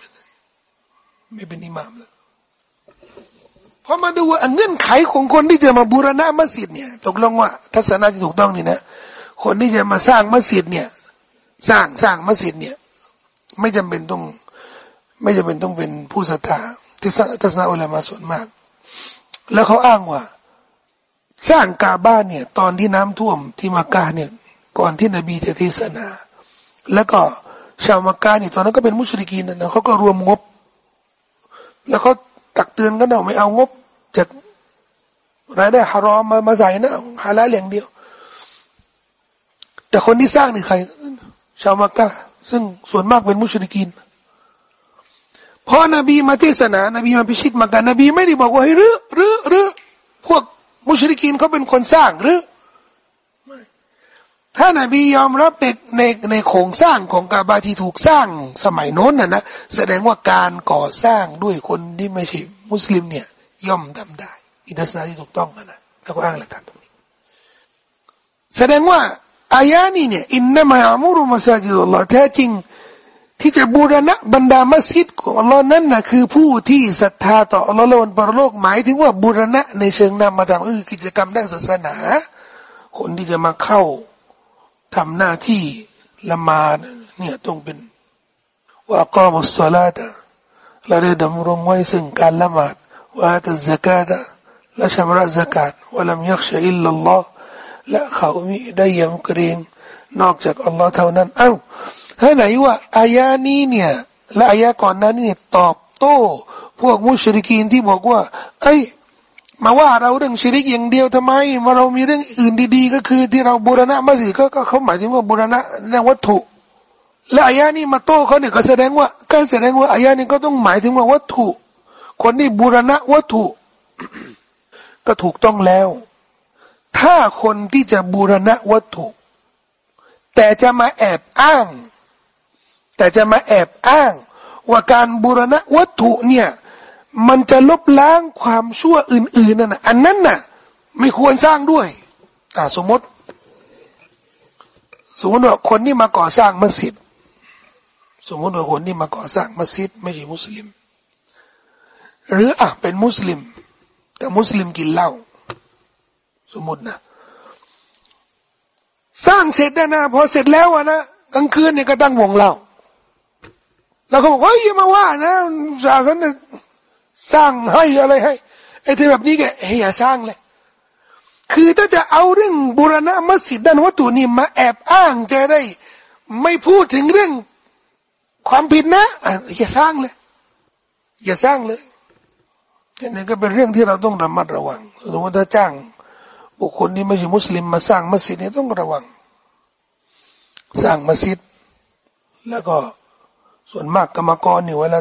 ไม่เป็นอิหมามแล้วพอมาดูว่าเงื่อนไขของคนที่จะมาบูรณะมัสยิดเนี่ยตกลงว่าทัศนะที่ถูกต้องนี่นะ คนที่จะมาสร้างมัสยิดเนี่ย สร้างสร้างมัสยิดเนี่ย ไม่จำเป็นต้อง ไม่จำเป็นต้องเป็นผู้ศรัทธาที่ทัศนะอุลามาส่วนมาก แล้วเขาอ้างว่า สร้างกาบ้านเนี่ย ตอนที่น้ำท่วมที่มักกะเนี่ย ก่อนที่นบีจะเทศนา แล้วก็ชาวมักกะเนี่ยตอนนั้นก็เป็นมุชริกีนนะเขาก็รวมงบ แล้วเขาตักเตือนกันเอาไม่เอางบจากรายได้ฮารอมมามาใส่นะฮาลาอย่างเดียว แต่คนที่สร้างนี่ใคร ชาวมักกะซึ่งส่วนมากเป็นมุชริกีน พอนบีมาเทศนา นบีมาพิชิตมักกะนบีไม่ได้บอกว่าให้รื้อรื้อรื้อพวกมุชริกีนเขาเป็นคนสร้างหรือไม่ถ้านาบียอมรับในในในโครงสร้างของกาบาที่ถูกสร้างสมัยโน้นน่ะนะแสดงว่าการก่อสร้างด้วยคนที่ไม่ใช่มุสลิมเนี่ย ย่อมทำได้อินัสนาที่ถูกต้องนะแล้วก็อ้างหลักฐานตรงนี้ แสดงว่าอายานี้เนี่ยอินนามะอามุรุมาซาจิดุลลอฮ์แท้จริง ที่จะบูรณะบรรดามัสยิดของอัลลอฮ์นั้นนะคือผู้ที่ศรัทธาต่ออัลลอฮ์และวันปรโลกหมายถึงว่าบูรณะในเชิงนามธรรมคือกิจกรรมด้านศาสนา คนที่จะมาเข้าทำหน้าที่ละมาดเนี่ยต้องเป็นว่าก็มุสลาตและได้ดำรงไว้ซึ่งการละหมาดว่าแต่สกาตและชำระสกาตว่าลำยักษ์อิลลัลลอฮ์และเขามีได้ยำเกรงนอกจากอัลลอฮ์เท่านั้นอ้า วถ้าไหนว่าอายานี้เนี่ย และอายาก่อนนั้นเนี่ยตอบโต้ พวกมุชริกีนที่บอกว่า เอ้ย มาว่าเราเรื่องชิริกอย่างเดียวทำไมมาเรามีเรื่องอื่นดี ๆ ก็คือที่เราบูรณะมัสยิดก็เขาหมายถึงว่าบูรณะในวัตถุ และอายานี้มาโต้เขาเนี่ยก็แสดงว่าก็แสดงว่าอายานี้ก็ต้องหมายถึงว่าวัตถุ คนที่บูรณะวัตถุ ก็ถูกต้องแล้ว ถ้าคนที่จะบูรณะวัตถุ แต่จะมาแอบอ้าง แต่จะมาแอบอ้าง ว่าการบูรณะวัตถุเนี่ย มันจะลบล้างความชั่วอื่นๆนั่นนะอันนั้นน่ะ ไม่ควรสร้างด้วย อ่าสมมติ สมมติว่าคนที่มาก่อสร้างมัสยิดสมมติว่าคนที่มาก่อสร้างมัสยิดไม่ใช่มุสลิม หรืออะเป็นมุสลิม แต่มุสลิมกินเหล้าสมมตินะสร้างเสร็จนะนะพอเสร็จแล้วอะนะกลางคืนเนี่ยก็ตั้งวงเหล้า แล้วเขาบอกว่าอย่ามาว่านะศาสนาสร้างให้อะไรให้ไอ้ที่แบบนี้แกเฮ้ยอย่าสร้างเลยคือถ้าจะเอาเรื่องบุรณะมัสยิดด้านวัตถุนี่มาแอบอ้างจะได้ ไม่พูดถึงเรื่องความผิดนะอย่าสร้างเลย อย่าสร้างเลยนี่ก็เป็นเรื่องที่เราต้องระมัดระวังสมมติถ้าจ้าง บุคคลที่ไม่ใช่มุสลิมมาสร้างมัสยิดนี่ต้องระวัง สร้างมัสยิดแล้วก็ ส่วนมากกรรมกรเนี่เวลา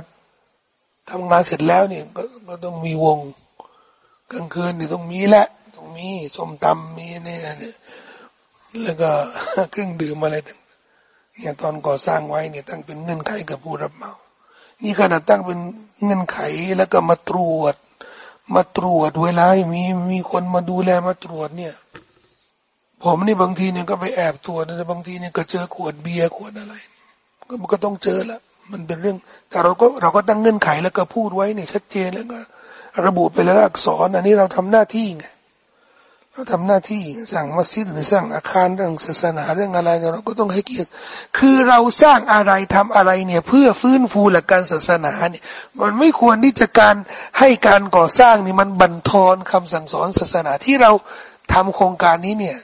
ทำงานเสร็จแล้วเนี่ก็ก็ต้องมีวง กลางคืนเนี่ยต้องมีแหละต้องมีส้มตำมีนี่นี่แล้วก็เครื่องดื่มอะไรต่างเนี่ยตอนก่อสร้างไว้เนี่ยตั้งเป็นเงื่อนไขกับผู้รับเหมา นี่ขนาดตั้งเป็นเงื่อนไขแล้วก็มาตรวจ มาตรวจเวลา มีมีคนมาดูแลมาตรวจเนี่ย ผมนี่บางทีเนี่ยก็ไปแอบตรวจแต่บางทีเนี่ยก็เจอขวดเบียร์ขวดอะไร ก็ก็ต้องเจอละ มันเป็นเรื่อง แต่เราก็เราก็ตั้งเงื่อนไขแล้วก็พูดไว้เนี่ยชัดเจนแล้วก็ ระบุไปแล้วอักษร อันนี้เราทำหน้าที่ไงเราทำหน้าที่สร้างมัสยิดหรือสร้างอาคารเรื่องศาสนาเรื่องอะไรเราก็ต้องให้เกียรติคือเราสร้างอะไรทำอะไรเนี่ย เพื่อฟื้นฟูหลักการศาสนาเนี่ย มันไม่ควรที่จะการให้การก่อสร้างนี่มันบั่นทอนคำสั่งสอนศาสนาที่เราทำโครงการนี้เนี่ย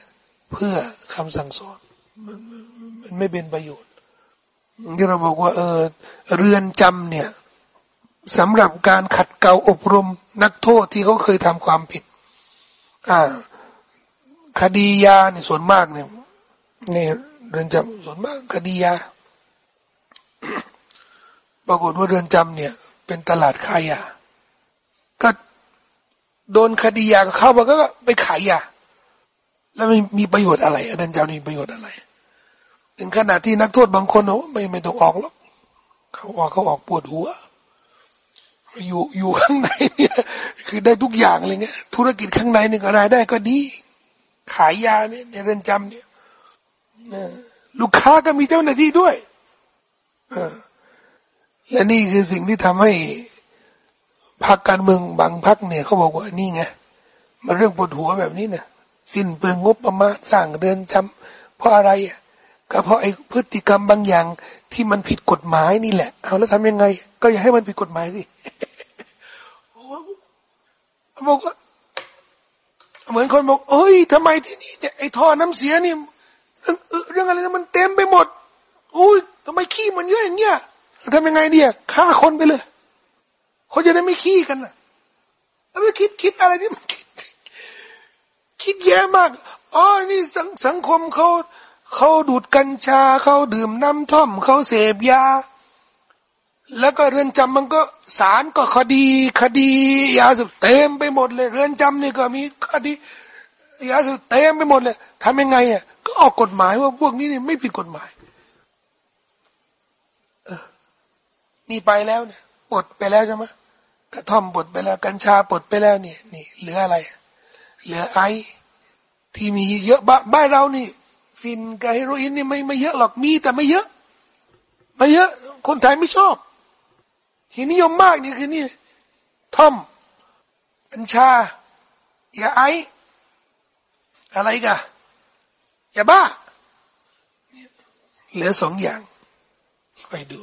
เพื่อคำสั่งสอนมันไม่เป็นประโยชน์ ที่เราบอกว่าเออเรือนจำเนี่ยสำหรับการขัดเกลาอบรมนักโทษที่เขาเคยทำความผิด อ่า คดียาเนี่ยส่วนมากเนี่ยเนี่เรือนจำส่วนมากคดียาปรากฏว่าเรือนจำเนี่ย เป็นตลาดขายยาก็โดนคดียาเข้ามาก็ไปขายยาแล้วม่มีประโยชน์อะไรเรือนจำมีประโยชน์อะไร ถึงขนาดที่นักโทษบางคนโอ้ไม่ไม่ต้องออกหรอกเขาออกเขาออกปวดหัว อยู่อยู่ข้างในเนี่ยคือได้ทุกอย่างเลยเงี้ยธุรกิจข้างในเนี่ก็รายได้ก็ดี ขายยาเนี่ยในเรือนจำเนี่ยลูกค้าก็มีเจ้าหน้าที่ด้วยอและนี่คือสิ่งที่ทำให้พรรคการเมืองบางพรรคเนี่ยเขาบอกว่านี่ไงมาเรื่องปวดหัวแบบนี้เนี่ยสิ้นเปลืองงบประมาณสร้างเรือนจำเพราะอะไรอะ ก็เพราะไอ้พฤติกรรมบางอย่างที่มันผิดกฎหมายนี่แหละ เอาแล้วทำยังไง ก็อย่าให้มันผิดกฎหมายสิบอกว่าเหมือนคนบอกเอ้ยทำไมที่นี่เนี่ยไอ้ท่อน้ำเสียนี่เรื่องเรื่องอะไรนะมันเต็มไปหมดอุ้ยทำไมขี้มันเยอะอย่างเงี้ยทำยังไงเนี่ยฆ่าคนไปเลยเขาจะได้ไม่ขี้กันนะแล้วไม่คิดคิดอะไรที่มันคิด คิดแย่มากอ๋อนี่สังสังคมเขา เขาดูดกัญชาเขาดื่มน้ำท่อมเขาเสพยา แล้วก็เรือนจำมันก็ศาลก็คดี คดียาสุดเต็มไปหมดเลย เรือนจำนี่ก็มีคดียาสุดเต็มไปหมดเลยทำยังไงอะก็ออกกฎหมายว่าพวกนี้นี่ไม่ผิดกฎหมายเออนี่ไปแล้วเนี่ยปลดไปแล้วใช่ไหมกระท่อมปลดไปแล้ว กัญชาปลดไปแล้วเนี่ยนี่เหลืออะไร เหลือไอที่มีเยอะบ้านเรานี่ ฟินกับเฮโรอีนนี่ไม่ไม่เยอะหรอกมีแต่ไม่เยอะ ไม่เยอะ คนไทยไม่ชอบที่นิยมมากนี่คือนี่ทอมกัญชายาไออะไรกันยาบ้า เหลือสองอย่างค่อยดู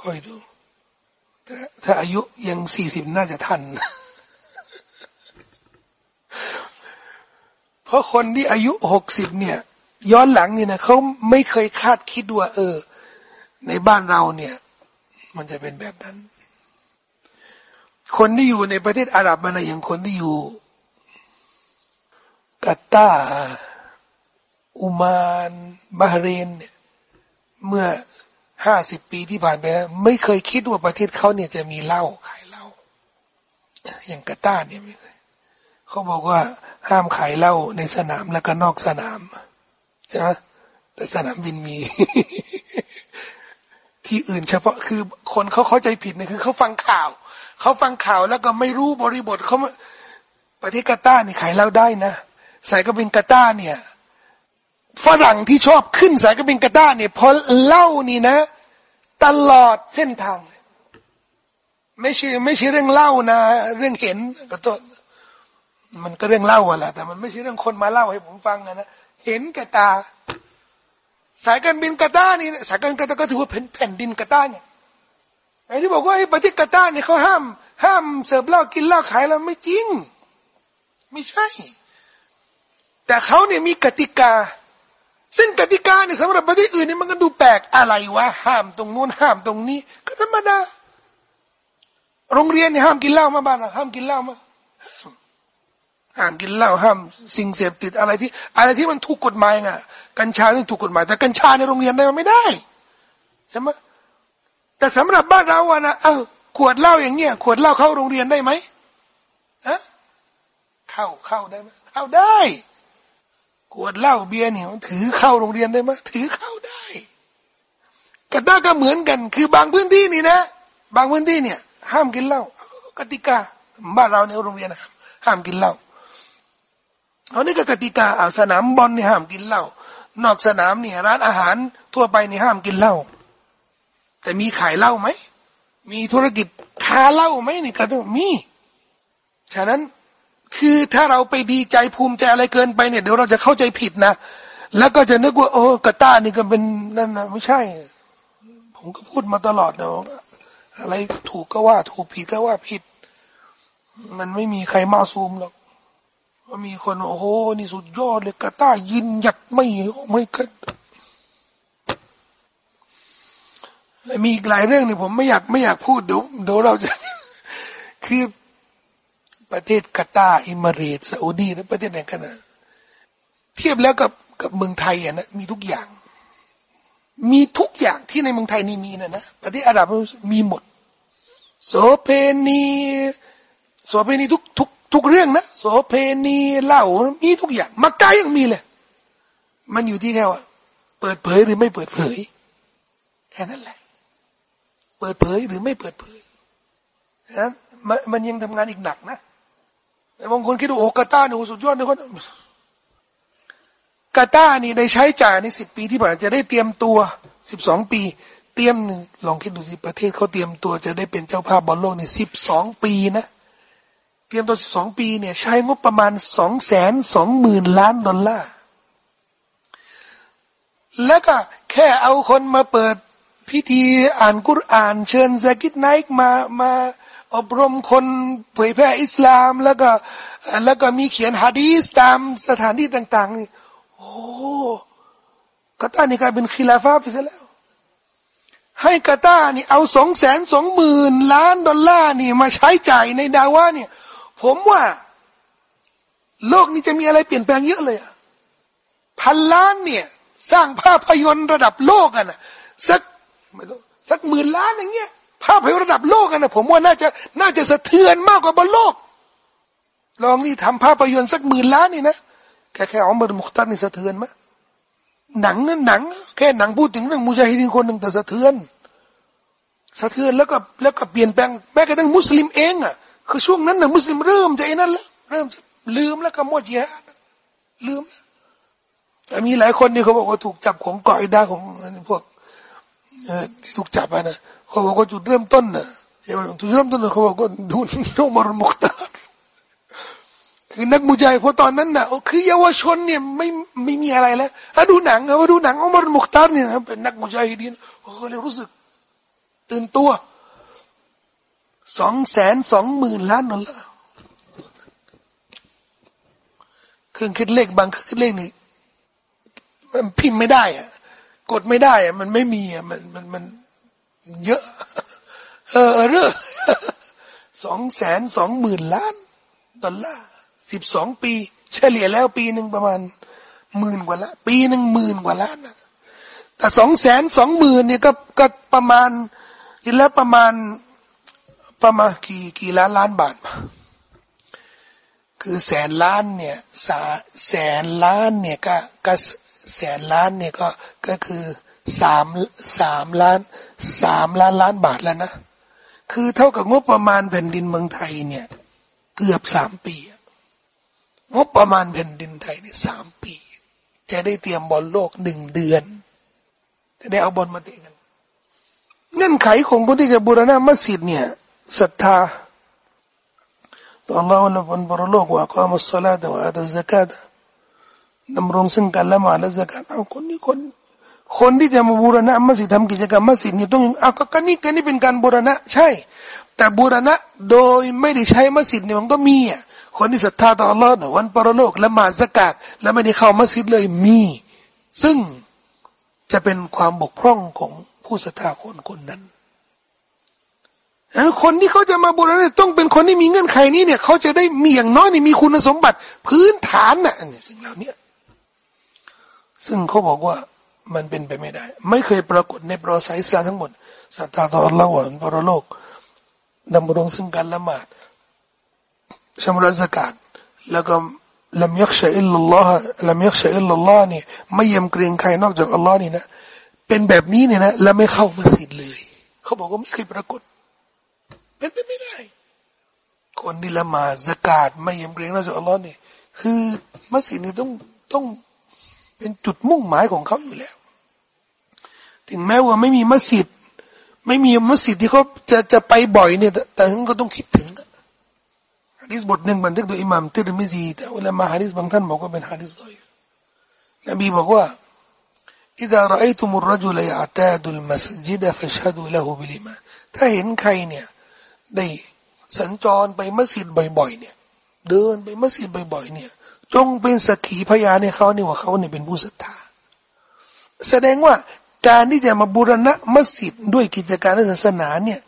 ค่อยดู ถ้าถ้าอายุยังสี่สิบน่าจะทัน เพราะคนที่อายุหกสิบเนี่ย ย้อนหลังเนี่ยนะเขาไม่เคยคาดคิดว่าเออ ในบ้านเราเนี่ย มันจะเป็นแบบนั้น คนที่อยู่ในประเทศอาหรับมันอย่างคนที่อยู่กาตาร์อุมานบาเรนเนี่ยเมื่อห้าสิบปีที่ผ่านไปแล้วไม่เคยคิดว่าประเทศเขาเนี่ยจะมีเหล้าขายเหล้าอย่างกาตาร์เนี่ยไม่เคยเขาบอกว่าห้ามขายเหล้าในสนามแล้วก็นอกสนาม ช่ไหมแต่สนามบินมี ที่อื่นเฉพาะคือคนเขาเข้าใจผิดเนี่ยคือเขาฟังข่าว เขาฟังข่าวแล้วก็ไม่รู้บริบทเขาประเทศกาตาร์นี่ขายเหล้าได้นะสายกรบินกาตาร์เนี่ยฝรั่งที่ชอบขึ้นสายกรบินกาตาร์เนี่ยพอเล่านี่นะ ตลอดเส้นทาง ไม่ใช่ไม่ใช่เรื่องเล่านะ เรื่องเห็นก็ต้นมันก็เรื่องเล่าอะแหละแต่มันไม่ใช่เรื่องคนมาเล่าให้ผมฟังนะ เห็นกาตา สายการบินกาตานี่สายการบินกาตาก็ถือว่าเป็นแผ่นดินกาตาเนี่ยไอ้ที่บอกว่าไอ้ประเทศกาตาเนี่ยเขาห้าม ห้ามเสิร์ฟเหล้ากินเหล้าขายแล้วไม่จริง ไม่ใช่ แต่เขาเนี่ยมีกติกา ซึ่งกติกาเนี่ยสำหรับประเทศอื่นเนี่ยมันก็ดูแปลกอะไรวะห้ามตรงนู้นห้ามตรงนี้ ก็ธรรมดาโรงเรียนเนี่ยห้ามกินเหล้ามาบ้านเราห้ามกินเหล้ามา ห้ามกินเหล้าห้ามสิ่งเสพติดอะไรที่ อะไรที่มันถูกกฎหมายไงกัญชาต้องถูกกฎหมาย แต่กัญชาในโรงเรียนได้มันไม่ได้ใช่ไหมแต่สำหรับบ้านเราอะนะเออขวดเหล้าอย่างเงี้ยขวดเหล้าเข้าโรงเรียนได้ไหมฮะเข้าเข้าได้ไหมเข้าได้ขวดเหล้าเบียร์เนี่ยมันถือเข้าโรงเรียนได้ไหมถือเข้าได้กติกาเหมือนกัน คือบางพื้นที่นี่นะ บางพื้นที่เนี่ย ห้ามกินเหล้ากติกาบ้านเราในโรงเรียนห้ามกินเหล้า เอานี่ก็กติกาเอาสนามบอลนี่ห้ามกินเหล้านอกสนามเนี่ยร้านอาหารทั่วไปนี่ห้ามกินเหล้าแต่มีขายเหล้าไหมมีธุรกิจค้าเหล้าไหมนี่ก็ต้องมีฉะนั้นคือถ้าเราไปดีใจภูมิใจอะไรเกินไปเนี่ยเดี๋ยวเราจะเข้าใจผิดนะ แล้วก็จะนึกว่า โอ้กาตานี่ก็เป็นนั่นนะไม่ใช่ ผมก็พูดมาตลอดนะอะไรถูกก็ว่า ถูกผิดก็ว่าผิด มันไม่มีใครมาซูมหรอก ว่ามีคนโอ้โหนี่สุดยอดเลยกาตายินหยัดไม่ไม่กันมีอีกหลายเรื่องเนี่ยผมไม่อยากไม่อยากพูดเดี๋ยวเดี๋ยวเราจะคือประเทศกาตาอิมาเรตซาอุดีนะประเทศไหนกันนะเทียบแล้วกับกับเมืองไทยอะนะมีทุกอย่าง มีทุกอย่างที่ในเมืองไทยนี่มีนะนะประเทศอาหรับมีหมดโสเพณีโสเพณีทุกทุก ทุกเรื่องนะโสเพณีเล่ามีทุกอย่างมักกะยังมีเลย มันอยู่ที่แค่ว่า เปิดเผยหรือไม่เปิดเผย แค่นั้นแหละ เปิดเผยหรือไม่เปิดเผยนะมันยังทำงานอีกหนักนะบางคนคิดว่าโอ้กาตาร์นี่สุดยอดเลยคนกาตาร์นี่ได้ใช้จ่ายในสิบปีที่ผ่านจะได้เตรียมตัวสิบสองปี เตรียมหนึ่งลองคิดดูสิประเทศเขาเตรียมตัวจะได้เป็นเจ้าภาพบอลโลกในสิบสองปีนะ รียมตัวสิบสองปีเนี่ย ใช้งบประมาณสองแสนสองหมื่นล้านดอลลาร์ แล้วก็แค่เอาคนมาเปิดพิธีอ่านกุรอ่านเชิญซากิดไนค์มามาอบรมคนเผยแพร่อิสลามแล้วก็แล้วก็มีเขียนฮะดีสตามสถานที่ต่าง ๆ นี่ โอ้กาตานี่กลายเป็นคิลาฟาไปซะแล้ว ให้กาตานี่เอาสองแสนสองหมื่นล้านดอลลาร์นี่มาใช้จ่ายในดาวะเนี่ย ผมว่า โลกนี้จะมีอะไรเปลี่ยนแปลงเยอะเลยพันล้านเนี่ย สร้างภาพยนตร์ระดับโลกกันนะสักไม่รู้สักหมื่นล้านอย่างเงี้ยภาพยนตร์ระดับโลกกันนะผมว่าน่าจะน่าจะสะเทือนมากกว่าบนโลก ลองนี่ทำภาพยนตร์สักหมื่นล้านนี่นะแค่แค่อัลมามุคตันนี่สะเทือนไหมหนังนั่นหนัง แค่หนังพูดถึงเรื่องมุจาฮิดินคนหนึ่งแต่สะเทือน สะเทือนแล้วก็แล้วก็เปลี่ยนแปลงแม้กระทั่งมุสลิมเองอะ คือช่วงนั้นน่ะมุสลิมเริ่มจะไอ้นั่นแล้วเริ่มลืมแล้วก็มอจีฮะลืมแต่มีหลายคนนี่เขาบอกว่าถูกจับของก่อยดาของพวกที่ถูกจับนะเขาบอกว่าจุดเริ่มต้นนะใช่ไหมจุดเริ่มต้นเขาบอกว่าดูนุมารมุกตาคือนักมุจายเพราะตอนนั้นน่ะคือเยาวชนเนี่ยไม่ไม่มีอะไรแล้วถ้าดูหนังเขาดูหนังอุมารมุกตาเนี่ยนะเป็นนักมุจายดีนเขาเลยรู้สึกตื่นตัว สองแสนสองหมื่นล้านดอลลาร์เครื่องคิดเลขบางเครื่องคิดเลขนี่มันพิมพ์ไม่ได้อะกดไม่ได้อะมันไม่มีอะมันมันมันเยอะ เออเรื่องสองแสนสองหมื่นล้านดอลลาร์สิบสองปี เฉลี่ยแล้วปีหนึ่งประมาณหมื่นกว่าละปีหนึ่งหมื่นกว่าล้านนะแต่สองแสนสองหมื่นเนี่ยก็ก็ประมาณแล้วประมาณ ประมาณกี่กี่ล้านล้านบาท คือแสนล้านเนี่ยสาแสนล้านเนี่ยก็ก็แสนล้านเนี่ยก็ก็คือสามสามล้านสามล้านล้านบาทแล้วนะ คือเท่ากับงบประมาณแผ่นดินเมืองไทยเนี่ย เกือบสามปี งบประมาณแผ่นดินไทยเนี่ยสามปี จะได้เตรียมบอลโลกหนึ่งเดือน จะได้เอาบอลมาเตะกันเงื่อนไขของคนที่จะบูรณะมัสยิดเนี่ย ศรัทธาต่อ Allah และวันบรโลกว่าความมุสลิมว่าอัตซักาดดำรงซึ่งกันละหมาดและซักาดเอาคนนี้คน คนที่จะมาบูรณะมัสยิดทำกิจกรรมมัสยิดนี่ต้องเอาก็นี่ก็นี่เป็นการบูรณะใช่ แต่บูรณะโดยไม่ได้ใช้มัสยิดนี่มันก็มีอะคนที่ศรัทธาต่อ Allah วันปรโลกละหมาดสกาดแล้วไม่ได้เข้ามัสยิดเลยมี ซึ่งจะเป็นความบกพร่องของผู้ศรัทธาคนคนนั้น คนที่เขาจะมาบูรณะต้องเป็นคนที่มีเงื่อนไขนี้เนี่ยเขาจะได้มีอย่างน้อยนี่มีคุณสมบัติ พื้นฐานน่ะนี่สิ่งเหล่านี้ซึ่งเขาบอกว่ามันเป็นไปไม่ได้ ไม่เคยปรากฏในประวัติศาสตร์อิสลามทั้งหมดศรัทธาต่ออัลลอฮ์วันปรโลกดำรงซึ่งการละหมาดชำระสกาดแล้วก็ลำยักษ์อิลลัลลอฮ์ลำยักษ์อิลลัลลอฮ์นี่ไม่ยำเกรงใครนอกจากอัลลอฮ์นี่นะเป็นแบบนี้เนี่ยนะ แล้วไม่เข้ามัสยิดเลย เขาบอกว่าไม่เคยปรากฏ เป็นไปไม่ได้ คนที่ละหมาดสกาดไม่ยำเกรงนอกจากอัลลอฮ์นี่คือมัสยิดนี่ต้องต้องเป็นจุดมุ่งหมายของเขาอยู่แล้ว ถึงแม้ว่าไม่มีมัสยิด ไม่มีมัสยิดที่เขาจะจะไปบ่อยเนี่ย แต่ท่านก็ต้องคิดถึงฮะดิษบทหนึ่งบันทึกโดยอิหม่ามติรมิซีแต่เวลามาฮะดิษบางท่านบอกว่าเป็นฮะดิษดอยนบีบอกว่า إذا رأيتم الرجل يعتاد المسجد فاشهدوا له بالإيمان ถ้าเห็นใครเนี่ย ได้สัญจรไปมัสยิดบ่อยๆ เนี่ย เดินไปมัสยิดบ่อยๆ เนี่ย จงเป็นสักขีพยานในเขาเนี่ยว่าเขาเนี่ยเป็นผู้ศรัทธา แสดงว่าการที่จะมาบูรณะมัสยิดด้วยกิจการศาสนาเนี่ย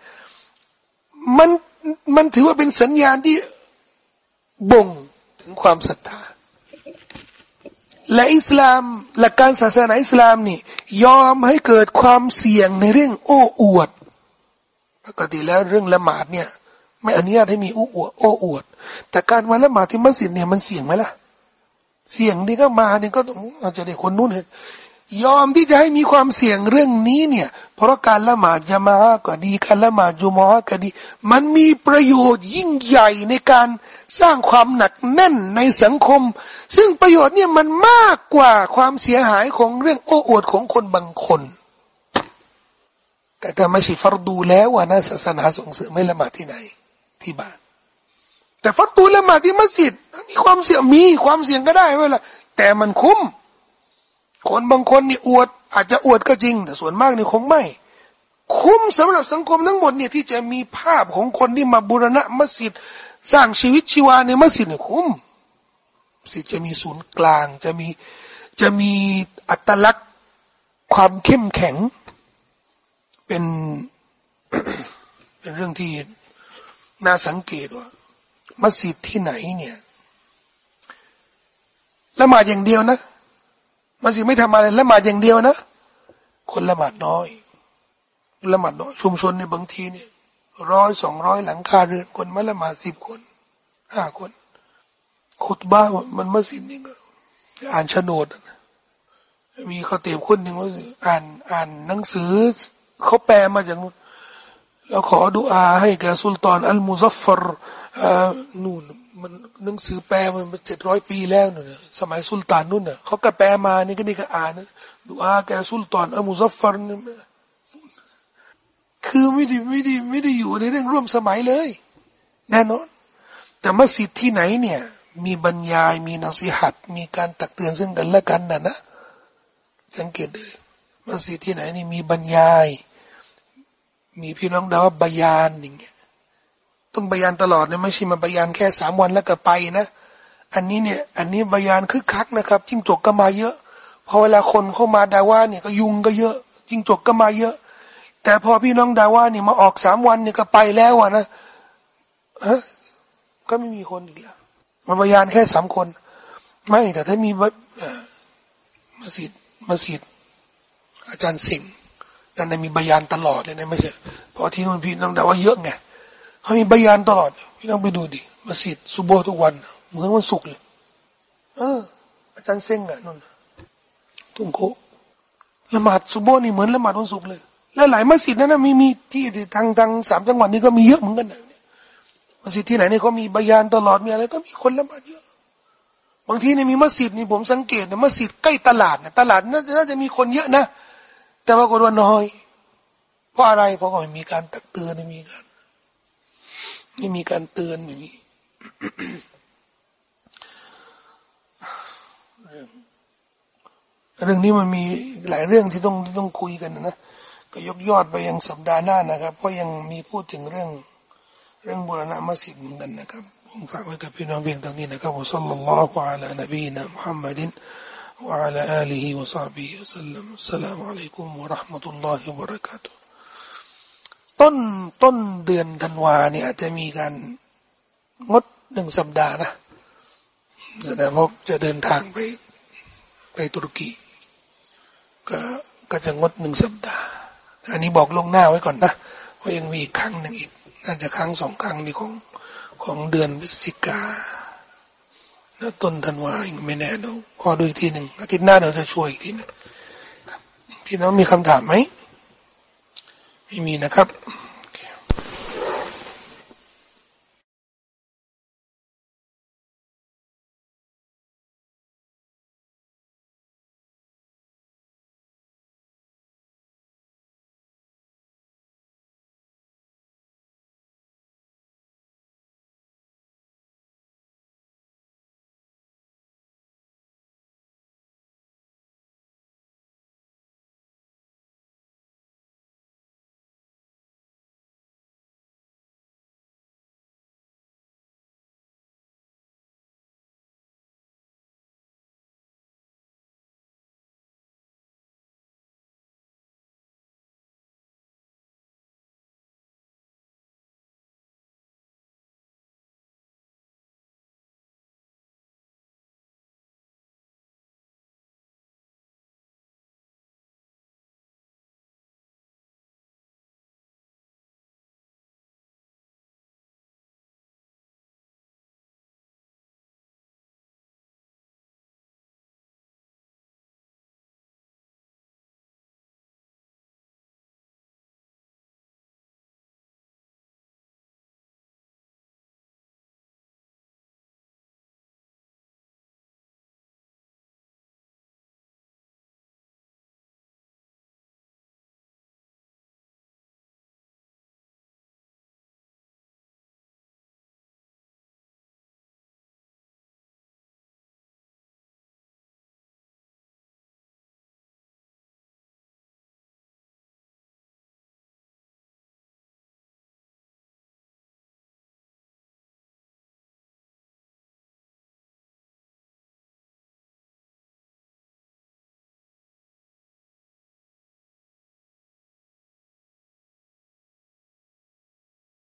มันมันถือว่าเป็นสัญญาณที่บ่งถึงความศรัทธา และอิสลามหลักการศาสนาอิสลามนี่ ยอมให้เกิดความเสี่ยงในเรื่องโอ้อวด ปกติแล้วเรื่องละหมาดเนี่ย ไม่อนุญาตให้มีอ้อวดโอ้อวด แต่การมาละหมาดที่มัสยิดเนี่ยมันเสี่ยงไหมล่ะ เสี่ยงที่ก็มาเนี่ยก็อาจจะได้คนนู้นเห็นยอมที่จะให้มีความเสี่ยงเรื่องนี้เนี่ย เพราะการละหมาดจะมาก็ดีการละหมาดจุมอก็ดี มันมีประโยชน์ยิ่งใหญ่ในการสร้างความหนักแน่นในสังคม ซึ่งประโยชน์เนี่ยมันมากกว่าความเสียหายของเรื่องโอ้อวดของคนบางคน แต่ถ้าไม่ใช่ฟรดูแล้วว่านะศาสนาส่งเสริมไม่ละหมาดที่ไหน ที่บ้าน แต่ฟัดตูละหมาดที่มัสยิดมีความเสี่ยงมีความเสี่ยงก็ได้เวลาแต่มันคุ้ม คนบางคนนี่อวด อาจจะอวดก็จริง แต่ส่วนมากนี่คงไม่ คุ้มสำหรับสังคมทั้งหมดเนี่ยที่จะมีภาพของคนที่มาบูรณะมัสยิดสร้างชีวิตชีวาในมัสยิดเนี่ยคุ้มสิจะมีศูนย์กลางจะมีจะมีอัตลักษณ์ความเข้มแข็ง เป็นเป็นเรื่องที่น่าสังเกตว่า มัสยิดที่ไหนเนี่ยละหมาดอย่างเดียวนะมัสยิดไม่ทำอะไรละหมาดอย่างเดียวนะคนละหมาดน้อยละหมาดน้อยชุมชนในบางทีเนี่ยร้อยสองร้อยหลังคาเรือนคนมาละหมาดสิบคนห้าคนขุดบ้ามันมัสยิดนี่ก็อ่านโฉนดมีเขาเตียบคนหนึ่งว่าอ่านอ่านหนังสือ เขาแปลมาจากแล้วขอดุอาให้แกสุลต่านอัลมุซัฟฟรนู่นมันหนังสือแปลมันเจ็ดร้อยปีแล้วนู่นสมัยสุลต่านนู่นน่ะเขาก็แปลมานี่ก็นี่ก็อ่านนะดูอาแกสุลต่านอัลมุซัฟฟรคือไม่ได้ไม่ได้ไม่ได้อยู่ในเรื่องร่วมสมัยเลย แน่นอน แต่มัสยิดที่ไหนเนี่ย มีบรรยายมีนักสิหัดมีการตักเตือนซึ่งกันและกันนะนะสังเกตเลย มัสยิดที่ไหนนี่มีบรรยาย มีพี่น้องดาวบยานอย่างเงี้ยต้องบยานตลอดเนี่ยไม่ใช่มาบยานแค่สามวันแล้วก็ไปนะอันนี้เนี่ย อันนี้บยานคึกคักนะครับจิ้งจกก็มาเยอะพอเวลาคนเข้ามาดาว่าเนี่ยก็ยุงก็เยอะจิ้งจกก็มาเยอะ แต่พอพี่น้องดาว่านี่ยมาออกสามวันเนี่ยก็ไปแล้วอะนะฮะก็ไม่มีคนอีกแล้วมาบยานแค่สามคน ไม่แต่ถ้ามีมัสยิดมัสยิด อาจารย์สิงห์นั่นมีบยานตลอดเลยนะไม่ใช่เพราะที่นู่นพี่น้องดาว่าเยอะไงเขามีบยานตลอด พี่ต้องไปดูดิมัสยิดสุโบทุกวัน เหมือนวันศุกร์เลยเอออาจารย์เซ้งอะนั่นตุงโคละหมาดสุโบนี่เหมือนละหมาดวันศุกร์เลยและหลายมัสยิดนั้นนะมีมีที่ทางทางสามจังหวัดนี้ก็มีเยอะเหมือนกันนะมัสยิดที่ไหนนี่เขามีบยานตลอดมีอะไรก็มีคนละหมาดเยอะบางทีเนี่ยมีมัสยิดนี่ผมสังเกตนะมัสยิดใกล้ตลาดนะตลาดน่าจะน่าจะมีคนเยอะนะ แต่ว่าคนว่าน้อย เพราะอะไร เพราะว่ามีการตักเตือนไม่มีการไม่มีการเตือนไม่มีเรื่องนี้มันมีหลายเรื่องที่ต้องที่ต้องคุยกันนะก็ยกยอดไปยังสัปดาห์หน้านะครับ เพราะยังมีพูดถึงเรื่อง เรื่องบุรณะมัสยิดเหมือนกันนะครับผมฝากไว้กับพี่น้องเพียงตรงนี้นะครับอัสลลัลลอฮุอะลัยนบีนะมุฮัมมัดิน وعلى آله وصحبه وسلم السلام عليكم ورحمة الله وبركاته ต้นต้นเดือนธันวาเนี่ยอาจจะมีการงดหนึ่งสัปดาห์นะแต่พวกจะเดินทางไปไปตุรกีก็ก็จะงดหนึ่งสัปดาห์ อันนี้บอกลงหน้าไว้ก่อนนะเพราะยังมีครั้งหนึ่งอีกน่าจะครั้งสองครั้งนี่ของของเดือนพฤศจิกา แล้วต้นธันวาอีกไม่แน่ดูพอดูอีกทีหนึ่งอาทิตย์หน้าเราจะช่วยอีกทีนึงพี่น้องมีคำถามไหมไม่มีนะครับ